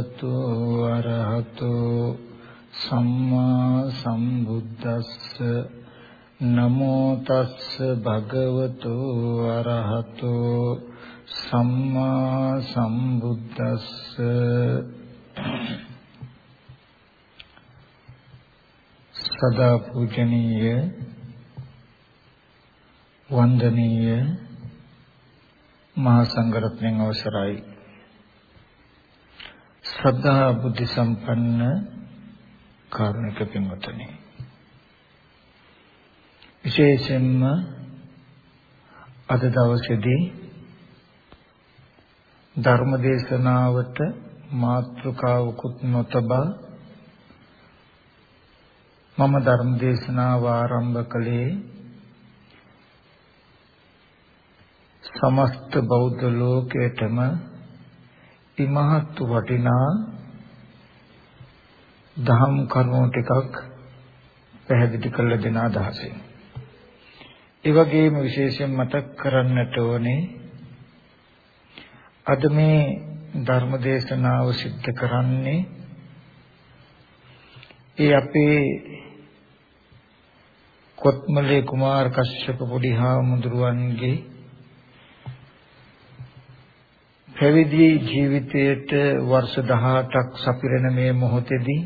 භගවතු අරහතෝ සම්මා සම්බුද්දස්ස නමෝ තස්ස භගවතු අරහතෝ සම්මා සම්බුද්දස්ස සදා පූජනීය වන්දනීය මහා සංඝරත්නයන් අවසරයි. ශ්‍රද්ධා බුද්ධ සම්පන්න කාරුණික පින්වත්නි. විශේෂයෙන්ම අද දවසේදී ධර්ම දේශනාවට මාතෘකාවකුත් නොතබා මම ධර්ම දේශනාව ආරම්භ කළේ සමස්ත බෞද්ධ ලෝකයටම ඉමහත් වටිනා දහම් කරුණු ටිකක් පැහැදිලි කළ දෙන අදහසින්. ඒ වගේම විශේෂයෙන් මතක් කරන්නට ඕනේ අද මේ ධර්ම දේශනාව සිද්ධ කරන්නේ ඒ අපේ කොත්මලේ කුමාර කශ්‍යප පොඩි හාමුදුරුවන්ගේ පැවිදි ජීවිතයට වර්ෂ 18ක් සපිරෙන මේ මොහොතේදී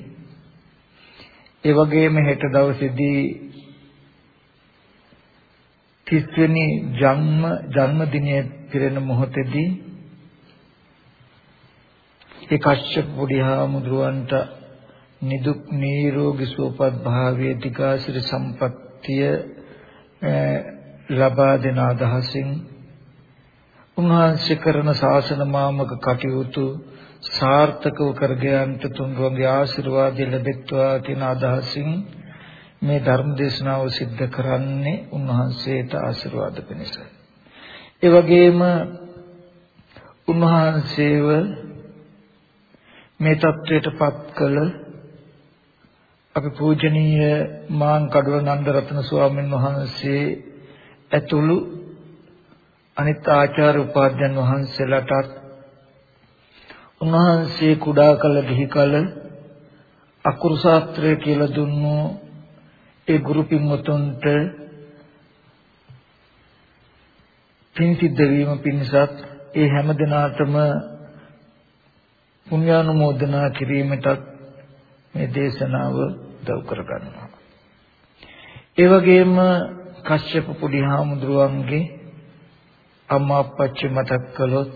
ඒ වගේම හෙට දවසේදී 30 වෙනි ජන්ම ජන්මදිනයේ පිරෙන මොහොතේදී ඒ කශ්‍යප පොඩි හාමුදුරුවන්ට නිදුක් නිරෝගී සුවපත් භාවයේ දිගාසිරි සම්පත් ශක්තිය ලබා දෙන අදහසින් උන්වහන්සේ කරන ශාසන මාමක කටයුතු සාර්ථකව කරගයන්ට තුන්වගේ ආශිර්වාදය ලැබෙත්වා කියන අදහසින් මේ ධර්ම දේශනාව සිද්ධ කරන්නේ උන්වහන්සේට ආශිර්වාද පිණිස. ඒ වගේම උන්වහන්සේව මේ தത്വයට පත් කළ අපි පූජනීය මාං කඩුව නන්දරත්න ස්වාමීන් වහන්සේ ඇතුළු අනිත් ආචාර්ය උපාධ්‍යයන් වහන්සේලාටත් උන්වහන්සේ කුඩා කල ගිහි කල අකුරු ශාස්ත්‍රය කියලා දුන්නු ඒ ගුරු පින්වතුන්ට පින් සිද්ධ වීම පිණිසත් ඒ හැම දිනාටම පුණ්‍යානුමෝදනා කිරීමටත් මේ දේශනාව උදව් කරගන්නවා. ඒ වගේම කශ්‍යප පුඩි හාමුදුරුවන්ගේ අම්මා අප්පච්චි මතක් කළොත්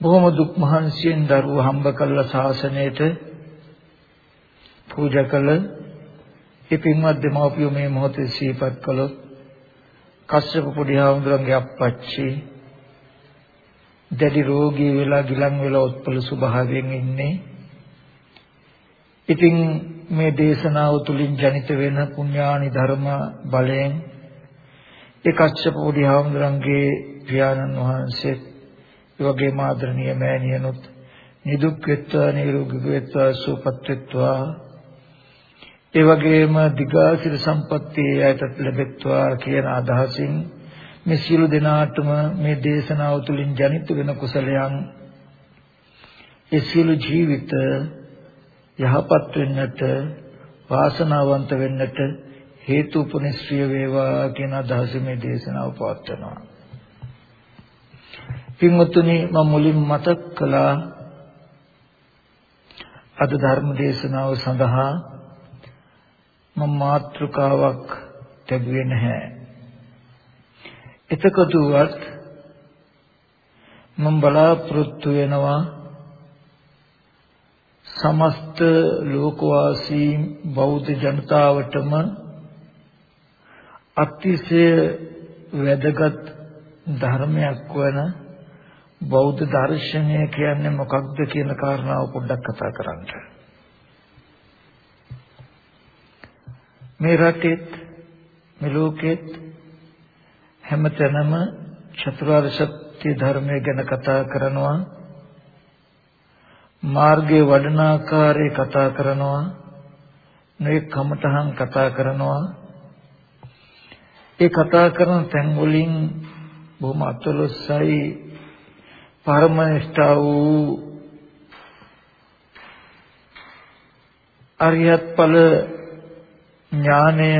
බොහොම දුක් මහන්සියෙන් දරුවෝ හම්බ කළා ශාසනයට පූජා කළ ඒ පින්වත් දෙමව්පියෝ මේ මොහොතේ සිහිපත් කළොත් කශ්‍යප පුඩි හාමුදුරන්ගේ අප්පච්චි දැඩි රෝගී වෙලා ගිලන් වෙලා උත්පල ස්වභාවයෙන් ඉන්නේ. ඉතින් මේ දේශනාව තුලින් ජනිත වෙන පුණ්‍යානි ධර්ම බලයෙන් ඒ කච්චප පොඩි හාමුදුරන්ගේ පියාණන් වහන්සේ ඒ වගේම ආදරණීය මෑණියනුත් නිදුක් වෙත්වා නිරෝගී වෙත්වා සුවපත් වෙත්වා. ඒ වගේම දිගාසිර සම්පත්තිය ඇයට ලැබෙත්වා කියන අදහසින් මේ සියලු දෙනාටම මේ දේශනාව තුළින් ජනිත වෙන කුසලයන් ඒ සියලු ජීවිත යහපත් වෙන්නට වාසනාවන්ත වෙන්නට හේතු උපනිශ්‍රිය වේවා කියන අදහස මේ දේශනාව පවත්වනවා. පින්වත්නි මම මුලින් මතක් කළා අද ධර්ම දේශනාව සඳහා මම මාතෘකාවක් ලැබුවේ නැහැ. එතකොටවත් මම බලාපොරොත්තු වෙනවා සමස්ත ලෝකවාසී බෞද්ධ ජනතාවටම අතිශය වැදගත් ධර්මයක් වන බෞද්ධ දර්ශනය කියන්නේ මොකක්ද කියන කාරණාව පොඩ්ඩක් කතා කරන්න. මේ රටෙත් මේ ලෝකෙත් හැමතැනම චතුරාර්ය සත්‍ය ධර්මය ගැන කතා කරනවා. මාර්ගයේ වඩන ආකාරය කතා කරනවා. මේ කමතහන් කතා කරනවා. ඒ කතා කරන තැන් වලින් බොහොම අතලොස්සයි පරම නිෂ්ඨා වූ අරියත් ඵල ඥානය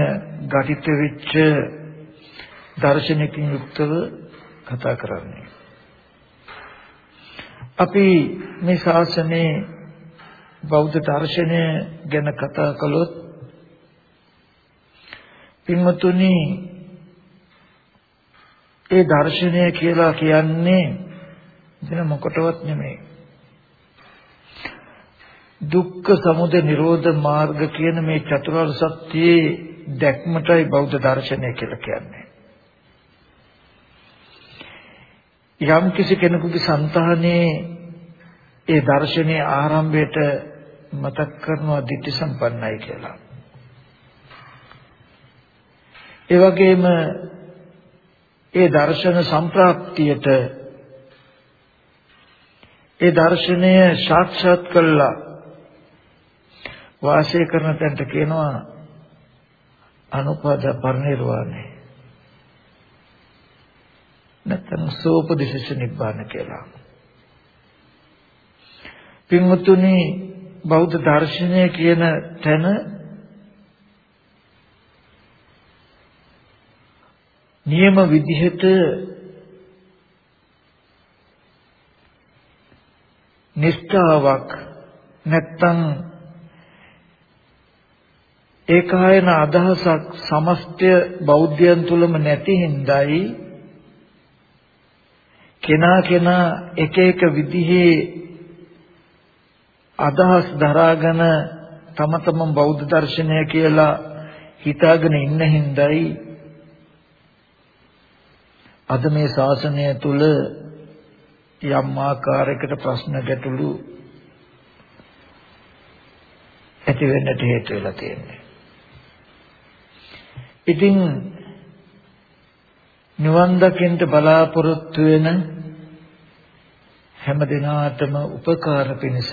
ගටිත වෙච්ච දර්ශනකින් යුක්තව කතා කරන්නේ. අපි මේ ශාසනයේ බෞද්ධ දර්ශනය ගැන කතා කළොත් පින්වතුනි ඒ දර්ශනය කියලා කියන්නේ වෙන මොකටවත් නෙමෙයි. දුක්ඛ සමුදය නිරෝධ මාර්ග කියන මේ චතුරාර්ය සත්‍යයේ දැක්මටයි බෞද්ධ දර්ශනය කියලා කියන්නේ. යම් කිසි කෙනෙකුගේ సంతානයේ ඒ දර්ශනයේ ආරම්භයට මතක් කරනවා ditthi සම්පන්නයි කියලා. ඒ වගේම ඒ දර්ශන සම්ප්‍රාප්තියට ඒ දර්ශනය සාක්ෂාත් කළා වාසය කරන තැනට කියනවා අනුපද පරිනිර්වාණය නැත්නම් සෝපදිශ නිබ්බාන කියලා. පින්වතුනි බෞද්ධ දර්ශනය කියන තැන නියම විදිහට නිෂ්ඨාවක් නැත්තම් ඒකායන අදහසක් සමස්තය බෞද්ධයන් තුලම නැති හින්දායි කෙනා කෙනා එක එක විදිහේ අදහස් දරාගෙන තම තමන් බෞද්ධ දර්ශනය කියලා හිතාගෙන ඉන්න හින්දායි අද මේ ශාසනය තුල යම් ආකාරයකට ප්‍රශ්න ගැටලු ඇති වෙන්නට හේතු වෙලා තියෙන්නේ. ඉතින් නිවන් දකින්න බලාපොරොත්තු වෙන හැම දිනාටම උපකාර පිණිස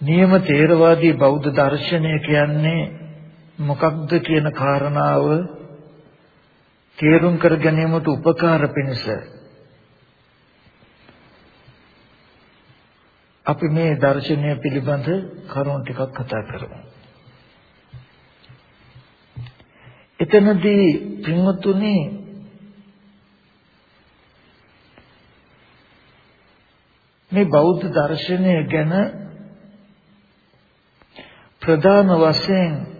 නියම තේරවාදී බෞද්ධ දර්ශනය කියන්නේ මොකක්ද කියන කාරණාව තේරුම් කර ගැනීමට උපකාර පිණිස අපි මේ දර්ශනය පිළිබඳ කරුණු ටිකක් කතා කරමු. එතනදී පින්වතුනි මේ බෞද්ධ දර්ශනය ගැන ප්‍රධාන වශයෙන්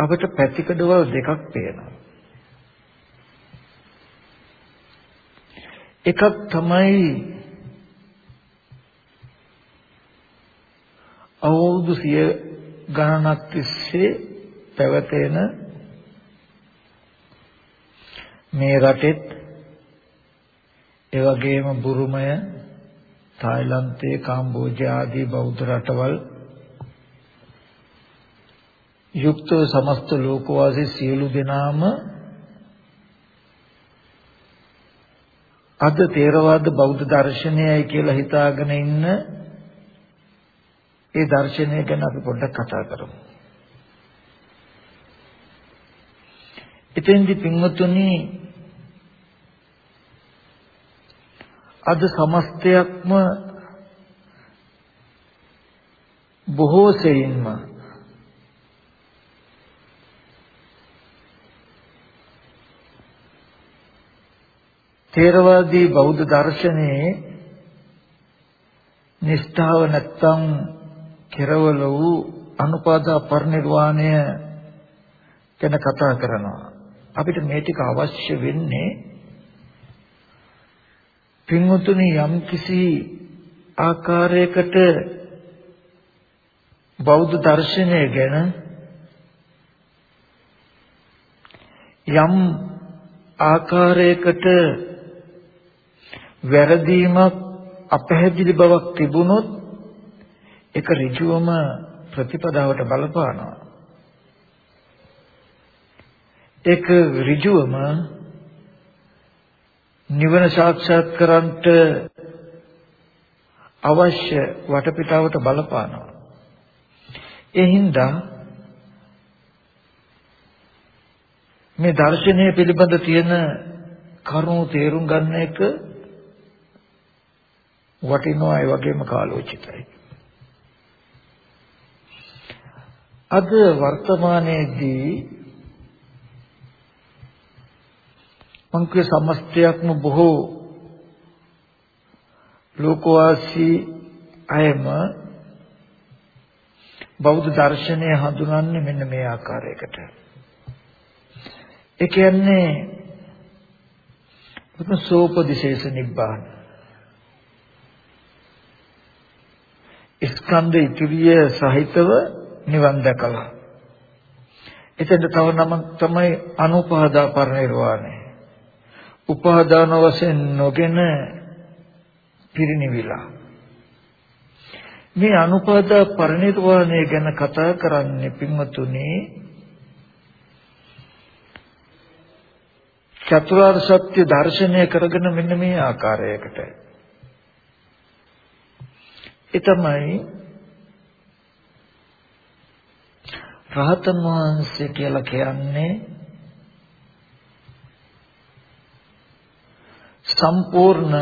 අපිට පැතිකඩවල් දෙකක් පේනවා. එකක් තමයි අවුරුදු සිය ගණනක් තිස්සේ පැවතෙන මේ රටෙත් ඒ වගේම බුරුමය තායිලන්තයේ කාම්බෝජා ආදී බෞද්ධ රටවල් යුක්තව සමස්ත ලෝකවාසී සියලු දෙනාම අද තේරවාද බෞද්ධ දර්ශනයයි කියලා හිතාගෙන ඉන්න ඒ දර්ශනය ගැන අපි පොඩ්ඩක් කතා කරමු. එතෙන්දි පින්වතුනි අද සමස්තයක්ම බොහෝ සෙයින්ම තේරවාදී බෞද්ධ දර්ශනයේ නිෂ්ඨාව නැත්තම් කෙරවල වූ අනුපාදා පරිනිර්වාණය ගැන කතා කරනවා. අපිට මේ ටික අවශ්‍ය වෙන්නේ පින්වතුනි යම්කිසි ආකාරයකට බෞද්ධ දර්ශනය ගැන යම් ආකාරයකට වැරදීමක් අපහැදිලි බවක් තිබුණොත් ඒක ඍජුවම ප්‍රතිපදාවට බලපානවා. ඒක ඍජුවම නිවන සාක්ෂාත් කරන්ට අවශ්‍ය වටපිටාවට බලපානවා. ඒ හින්දා මේ දර්ශනය පිළිබඳ තියෙන කරුණු තේරුම් ගන්න එක වටිනවා ඒ වගේම කාලෝචිතයි. අද වර්තමානයේදී මංකේ සමස්තයක්ම බොහෝ ලෝකවාසී අයම බෞද්ධ දර්ශනය හඳුනන්නේ මෙන්න මේ ආකාරයකට. ඒ කියන්නේ සෝපදිශේෂ නිබ්බාන. ස්කන්ධ ඉතිරිය සහිතව නිවන් දැකලා. එතෙන්ද තව නම තමයි අනුපාදා පරිනිර්වාණය. උපාදාන වශයෙන් නොගෙන පිරිනිවිලා. මේ අනුපාදා පරිනිර්වාණය ගැන කතා කරන්නේ පින්වතුනි චතුරාර්ය සත්‍ය දර්ශනය කරගෙන මෙන්න මේ ආකාරයකට. ඒ තමයි රහතන් වහන්සේ කියලා කියන්නේ සම්පූර්ණ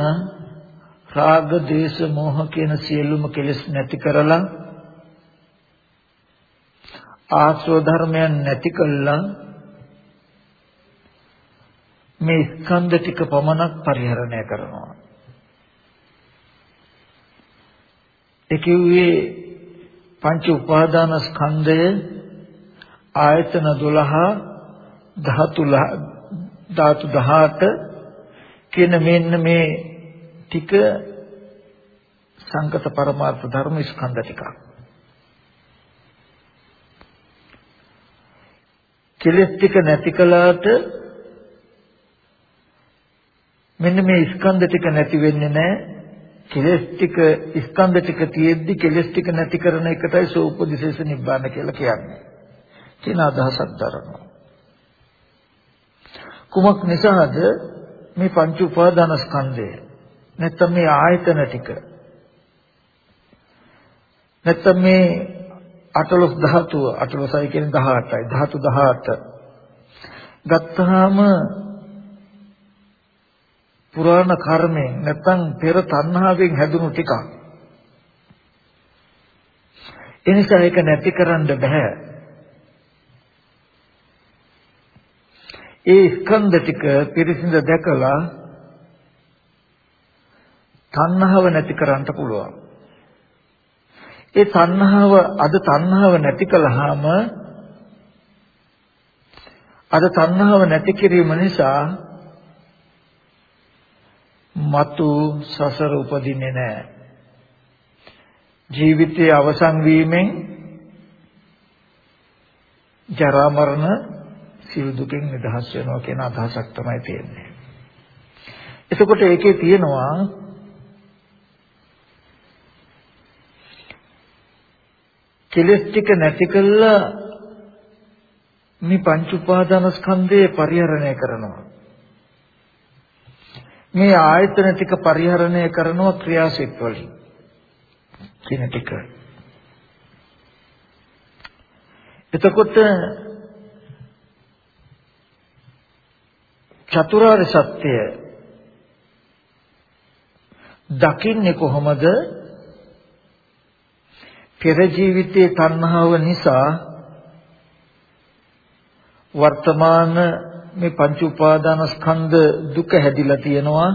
රාග, දේශ, මෝහ කියන සියලුම කෙලෙස් නැති කරලා ආශ්‍රව ධර්මයන් නැති කළා මේ ස්කන්ධ ටික පමණක් පරිහරණය කරනවා. ඒ කිව්වේ පංච උපාදාන ස්කන්ධය ආයතන 12 ධාතු ධාතු 18 කියන මෙන්න මේ ටික සංකත පරමාර්ථ ධර්ම ස්කන්ධ ටිකක්. කෙලස් ටික නැති කළාට මෙන්න මේ ස්කන්ධ ටික නැති වෙන්නේ නැහැ. කෙලස් ටික ස්කන්ධ ටික තියෙද්දි කෙලස් ටික නැති කරන එකටයි සෝපදිශේෂ නිබ්බාන කියලා කියන්නේ. කියන අදහසක් දරනවා. කුමක් නිසාද මේ පංච උපාදාන ස්කන්ධය නැත්නම් මේ ආයතන ටික නැත්නම් මේ අටලොස් ධාතුව අටලොසයි කියන්නේ 18යි ධාතු 18 ගත්තාම පුරාණ කර්මයෙන් නැත්නම් පෙර තණ්හාවෙන් හැදුණු ටිකක්. එනිසා ඒක නැති කරන්න බෑ. ඒ ස්කන්ධ ටික පිරිසිඳ දැකලා තණ්හාව නැති කරන්න පුළුවන්. ඒ තණ්හාව අද තණ්හාව නැති කළාම අද තණ්හාව නැති කිරීම නිසා మතු සසර උපදින්නේ නැහැ. ජීවිතයේ අවසන් වීමෙන් ජරා මරණ සියලු දුකෙන් නිදහස් වෙනවා කියන අදහසක් තමයි තියෙන්නේ. එතකොට ඒකේ තියෙනවා කෙලස් ටික නැති කළා මේ පංච උපාදාන ස්කන්ධය පරිහරණය කරනවා. මේ ආයතන ටික පරිහරණය කරනවා ක්‍රියාසිට වලින් කියන ටික. එතකොට චතුරාර්ය සත්‍ය දකින්නේ කොහොමද? පෙර ජීවිතයේ තණ්හාව නිසා වර්තමාන මේ පංච උපාදාන ස්කන්ධ දුක හැදිලා තියෙනවා.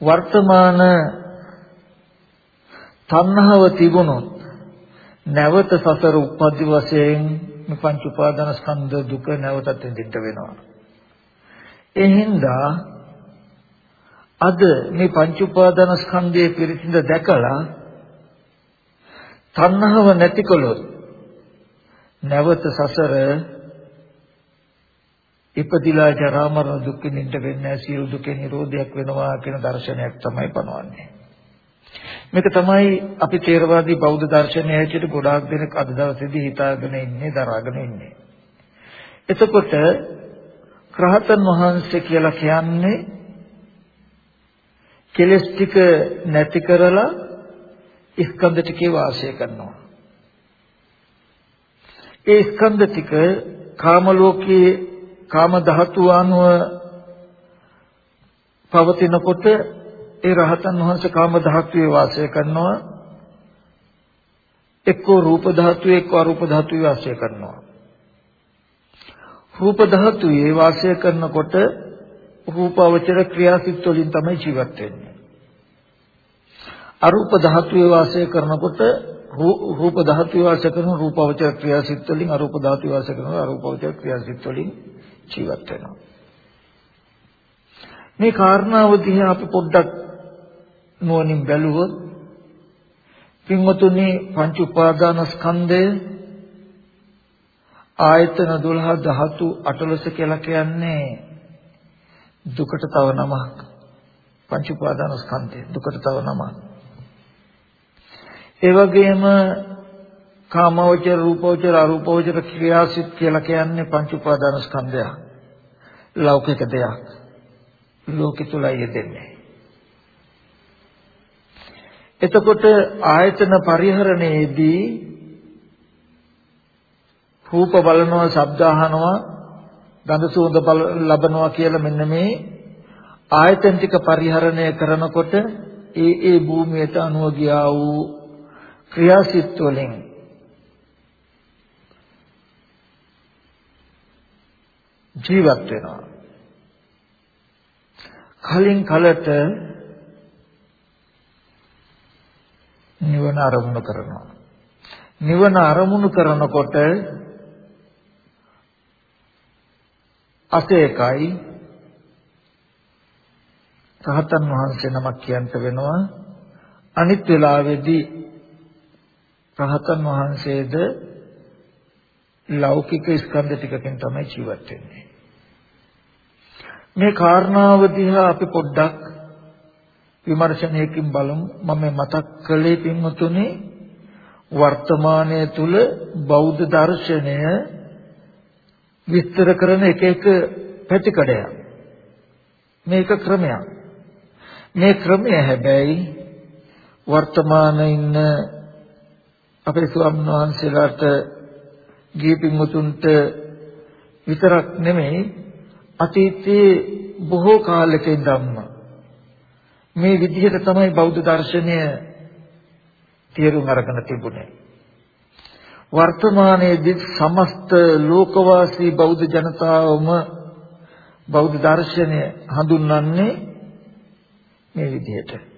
වර්තමාන තණ්හාව තිබුණොත් නැවත සසර උපදි වශයෙන් මේ පංච උපාදාන ස්කන්ධ දුක නැවතත් විඳින්න වෙනවා. ඒ හින්දා අද මේ පංච උපාදාන ස්කන්ධයේ පිරිසිඳ දැකලා තණ්හාව නැතිකොලොත් නැවත සසර ඉපදිලා ජරා මරණ දුක් විඳින්න වෙන්නේ සියලු දුකේ නිරෝධයක් වෙනවා කියන දර්ශනයක් තමයි පනවන්නේ. මේක තමයි අපි තේරවාදී බෞද්ධ දර්ශනය හැටියට ගොඩාක් දෙනෙක් අද දවසේදී හිතාගෙන ඉන්නේ දරාගෙන ඉන්නේ. එතකොට රහතන් වහන්සේ කියලා කියන්නේ කෙලස් ටික නැති කරලා ස්කන්ධ ටිකේ වාසය කරනවා. ඒ ස්කන්ධ ටික කාම ලෝකයේ කාම ධාතු අනුව පවතිනකොට ඒ රහතන් වහන්සේ කාම ධාතුවේ වාසය කරනවා. එක්කෝ රූප ධාතුවේ එක්කෝ අරූප ධාතුවේ වාසය කරනවා. රූප ධාතුවේ වාසය කරනකොට රූපවචර ක්‍රියාසිට වලින් තමයි ජීවත් වෙන්නේ. අරූප ධාතුවේ වාසය කරනකොට රූප ධාතුවේ වාසය කරන රූපවචර ක්‍රියාසිට වලින් අරූප ධාතුවේ වාසය කරන අරූපවචර ක්‍රියාසිට වලින් ජීවත් වෙනවා. මේ කාරණාව දිහා අපි පොඩ්ඩක් නුවණින් බැලුවොත් පින්වතුනි පංච උපාදාන ස්කන්ධය ආයතන 12 ධාතු 18 කියලා කියන්නේ දුකට තව නමක්. පංච උපාදාන ස්කන්ධය දුකට තව නමක්. ඒ වගේම කාමවචර රූපවචර අරූපවචර ක්‍රියාසිට කියලා කියන්නේ පංච උපාදාන ස්කන්ධය ලෞකික දෙයක්. ලෝකෙ තුලයි යෙදෙන්නේ. එතකොට ආයතන පරිහරණයේදී රූප බලනවා, ශබ්ද අහනවා, ගඳ සුවඳ ලබනවා කියලා මෙන්න මේ ආයතන ටික පරිහරණය කරනකොට ඒ ඒ භූමියට අනුව ගියා වූ ක්‍රියාසිට වලින් ජීවත් වෙනවා. කලින් කලට නිවන අරමුණු කරනවා. නිවන අරමුණු කරනකොට අසේකයි රහතන් වහන්සේ නමක් කියන්ට වෙනවා අනිත් වෙලාවේදී රහතන් වහන්සේද ලෞකික ස්කන්ධ ටිකකින් තමයි ජීවත් වෙන්නේ. මේ කාරණාව දිහා අපි පොඩ්ඩක් විමර්ශනයකින් බලමු. මම මතක් කළේ පින්වතුනි වර්තමානයේ තුල බෞද්ධ දර්ශනය විස්තර කරන එක එක පැතිකඩයක්. මේක ක්‍රමයක්. මේ ක්‍රමය හැබැයි වර්තමානයේ ඉන්න අපේ ස්වාමීන් වහන්සේලාට ගීපිමුතුන්ට විතරක් නෙමෙයි අතීතයේ බොහෝ කාලයක ඉඳන්ම මේ විදිහට තමයි බෞද්ධ දර්ශනය තේරුම් අරගෙන තිබුණේ. වර්තමානයේදී සමස්ත ලෝකවාසී බෞද්ධ ජනතාවම බෞද්ධ දර්ශනය හඳුන්වන්නේ මේ විදිහට.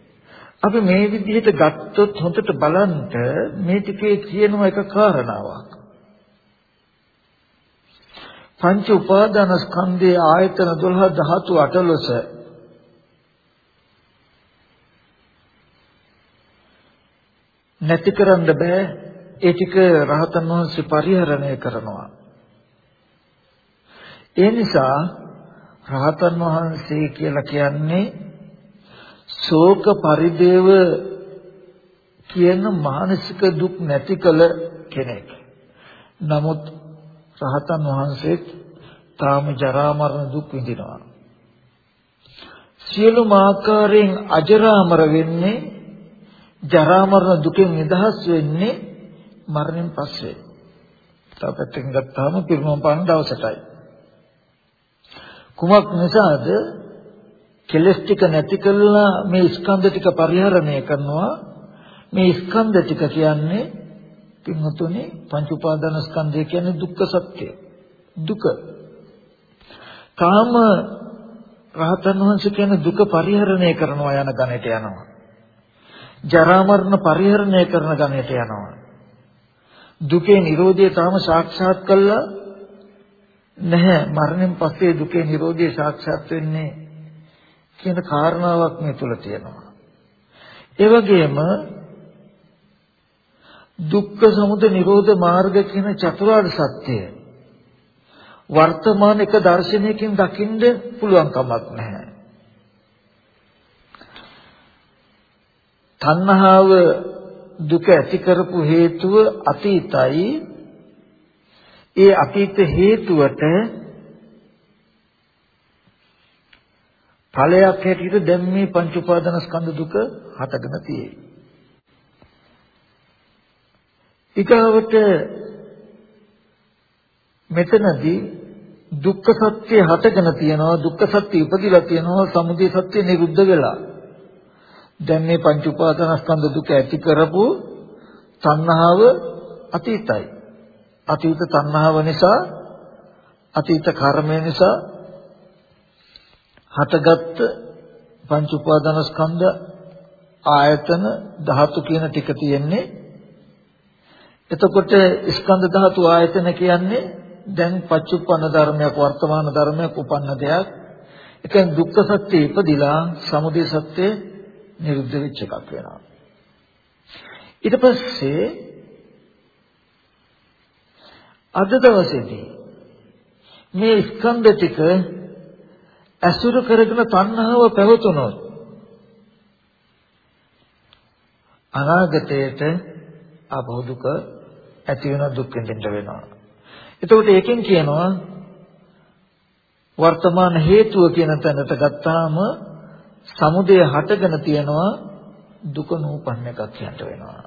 අපි මේ විදිහට ගත්තොත් හොඳට බලන්න මේ ටිකේ කියන එක කාරණාවක්. පංච උපාදාන ස්කන්ධයේ ආයතන 12 ධාතු 18 නැති කරන්න බෑ. ඒ ටික රහතන් වහන්සේ පරිහරණය කරනවා. ඒ නිසා රහතන් වහන්සේ කියලා කියන්නේ ශෝක පරිදේව කියන මානසික දුක් නැති කළ කෙනෙක්. නමුත් රහතන් වහන්සේ තාම ජරා මරණ දුක් විඳිනවා. සියලුම ආකාරයෙන් අජරාමර වෙන්නේ ජරා මරණ දුකෙන් නිදහස් වෙන්නේ මරණයෙන් පස්සේ. තව පැත්තකින් ගත්තාම පිරුණම් පාන දවසටයි. කුමක් නිසාද? කෙලස් ටික නැති කළා මේ ස්කන්ධ ටික පරිහරණය කරනවා. මේ ස්කන්ධ ටික කියන්නේ පින්වතුනි පංච උපාදාන ස්කන්ධය කියන්නේ දුක්ඛ සත්‍ය. දුක. කාම රහතන් වහන්සේ කියන දුක පරිහරණය කරනවා යන ගණයට යනවා. ජරා මරණ පරිහරණය කරන ගමයට යනවා. දුකේ Nirodhe තාම සාක්ෂාත් කළා නැහැ. මරණයෙන් පස්සේ දුකේ Nirodhe සාක්ෂාත් වෙන්නේ කියන කාරණාවක් මේ තුල තියෙනවා. ඒ වගේම දුක්ඛ සමුදය නිරෝධ මාර්ග කියන චතුරාර්ය සත්‍යය වර්තමාන එක දර්ශනයකින් දකින්න පුළුවන් කමක් නැහැ. තණ්හාව දුක ඇති කරපු හේතුව අතීතයි ඒ අතීත හේතුවට ඵලයක් හැටියට දැන් මේ පංච උපාදානස්කන්ධ දුක හටගෙන තියෙයි. ඊගාවට මෙතනදී දුක්ඛ සත්‍ය හටගෙන තියෙනවා දුක්ඛ සත්‍ය ඉපදිලා තියෙනවා සමුදය සත්‍ය නිරුද්ධ වෙලා දැන් මේ පංච උපාදානස්කන්ධ දුක ඇති කරපු තණ්හාව අතීතයි අතීත තණ්හාව නිසා අතීත කර්මය නිසා හටගත් පංච උපාදානස්කන්ධ ආයතන ධාතු කියන ටික තියෙන්නේ එතකොට ස්කන්ධ ධාතු ආයතන කියන්නේ දැන් පච්චුප්පන්න ධර්මයක් වර්තමාන ධර්මයක් උපන්න දෙයක්. ඒ කියන්නේ දුක්ඛ සත්‍ය ඉපදිලා සමුදය සත්‍ය නිරුද්ධ වෙච්ච එකක් වෙනවා. ඊට පස්සේ අද දවසේදී මේ ස්කන්ධ ටික ඇසුරු කරගෙන තණ්හාව පැවතුනොත් අනාගතයේට අපෝදුක ඇති වෙන දුක් විඳින්න වෙනවා. එතකොට ඒකෙන් කියනවා වර්තමාන හේතුව කියන තැනට ගත්තාම සමුදය හටගෙන තියෙනවා දුක නූපන්න එකක් කියන්න වෙනවා.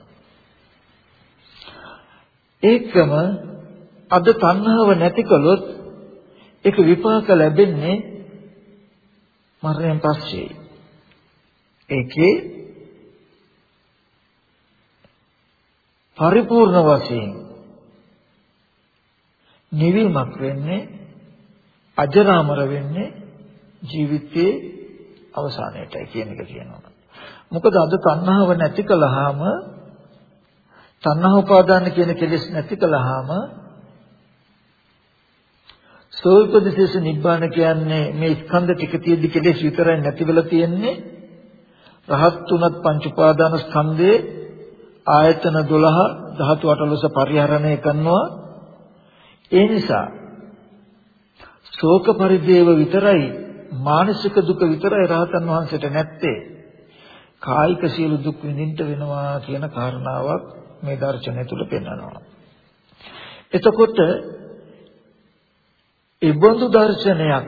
ඒකම අද තණ්හාව නැති කළොත් ඒක විපාක ලැබෙන්නේ මරණයෙන් පස්සේ. ඒකේ පරිපූර්ණ වශයෙන් නිවීමක් වෙන්නේ අජරාමර වෙන්නේ ජීවිතයේ අවසානයටයි කියන එක කියනවා. මොකද අද තණ්හාව නැති කළාම තණ්හා උපාදාන කියන කෙලෙස් නැති කළාම සෝල්පදිශේෂ නිබ්බාන කියන්නේ මේ ස්කන්ධ ටික තියෙදි කෙලෙස් විතරයි නැති වෙලා තියෙන්නේ. රහත් තුනත් පංච උපාදාන ස්කන්ධේ ආයතන 12 ධාතු 18 පරිහරණය කරනවා. ඒ නිසා ශෝක පරිදේව විතරයි මානසික දුක විතරයි රහතන් වහන්සේට නැත්තේ. කායික සියලු දුක් විඳින්න වෙනවා කියන කාරණාවක් මේ දර්ශනය තුල පෙන්වනවා. එතකොට ඉබඳු දර්ශනයක්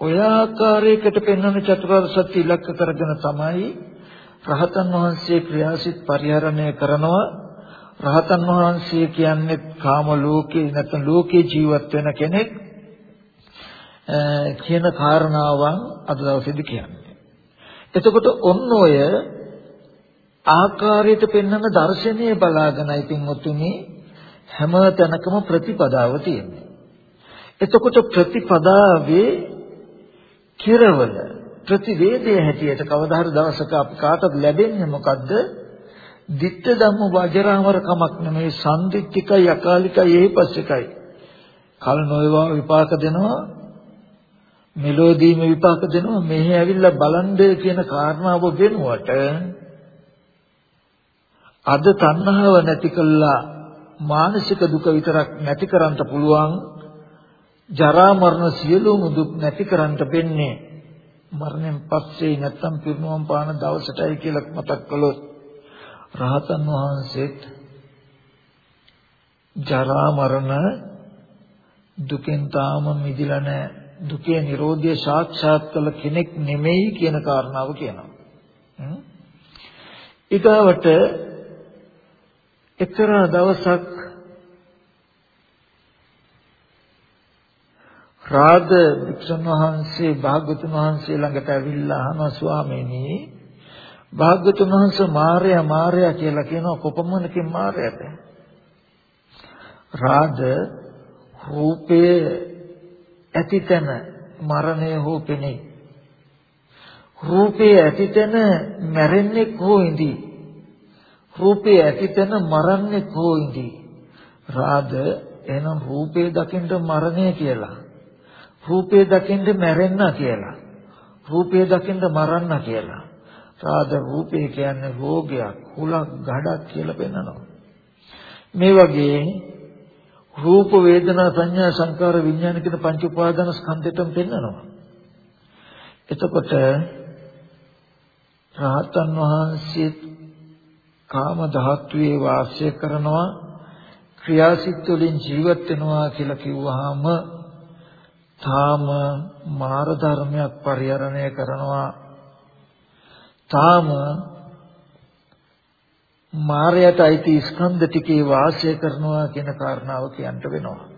ඔය ආකාරයකට පෙන්වන චතුරාර්ය සත්‍ය ඉලක්ක කරගෙන තමයි රහතන් වහන්සේ ක්‍රියාසිත පරිහරණය කරනවා රහතන් වහන්සේ කියන්නේ කාම ලෝකේ නැත්නම් ලෝකේ ජීවත් වෙන කෙනෙක් කියන කාරණාවන් අද දවසේදී කියන්නේ. එතකොට ඔන්න ඔය ආකාරයට පෙන්වන දර්ශනීය බලාගෙනයි පින්වතුනි හැම තැනකම ප්‍රතිපදාව තියෙන්නේ. එතකොට ප්‍රතිපදාවේ කෙරවල ප්‍රතිවේදයේ හැටියට කවදා හරි දවසක අපි කාටද ලැබෙන්නේ මොකද්ද? ditta ධම්ම වජරාමර කමක් නෙමේ සම්දිත්තිකයි අකාලිකයි එහිපස්සෙකයි. කල නොයවා විපාක දෙනවා මෙලෝදීම විපාක දෙනවා මෙහි ඇවිල්ලා බලන්ද කියන කාරණාව වෙනුවට අද තණ්හාව නැති කළා මානසික දුක විතරක් නැති කරන්න පුළුවන් ජරා මරණ සියලුම දුක් නැති කරන්න වෙන්නේ මරණයෙන් පස්සේ නැත්තම් පිරිනුවම් පාන දවසටයි කියලා මතක් කළොත් රහතන් වහන්සේත් ජරා මරණ දුකෙන් තාම මිදිලා නැහැ. දුකේ Nirodha සාක්ෂාත් කළ කෙනෙක් නෙමෙයි කියන කාරණාව කියනවා. ඊගාවට එක්තරා දවසක් රාග වික්ෂණ වහන්සේ භාග්‍යතුන් වහන්සේ ළඟට ඇවිල්ලා අහනවා ස්වාමීනි භාග්‍යතුන් වහන්සේ මාර්යා මාර්යා කියලා කියනවා කොපමණකින් මාර්යාද? රාග රූපයේ ඇතිතන මරණය හෝ පෙනේ. රූපයේ ඇතිතන මැරෙන්නේ කොයින්දී? රූපයේ ඇතිතන මරන්නේ කොයින්දී? රාග එහෙනම් රූපේ දකින්න මරණය කියලා. රූපේ දකින්න මැරෙන්න කියලා. රූපේ දකින්න මරන්න කියලා. සාද රූපේ කියන්නේ රෝගයක්, හුලක්, ගඩක් කියලා පෙන්නනවා. මේ වගේ රූප වේදනා සංඥා සංකාර විඥාන කියන පංච උපාදාන ස්කන්ධෙටම පෙන්නනවා. එතකොට රහතන් වහන්සේ කාම ධාතුවේ වාසය කරනවා ක්‍රියාසිත වලින් ජීවත් වෙනවා කියලා කිව්වහම තාම මාර ධර්මයක් පරිහරණය කරනවා තාම මායයට අයිති ස්කන්ධ ටිකේ වාසය කරනවා කියන කාරණාව කියන්න වෙනවා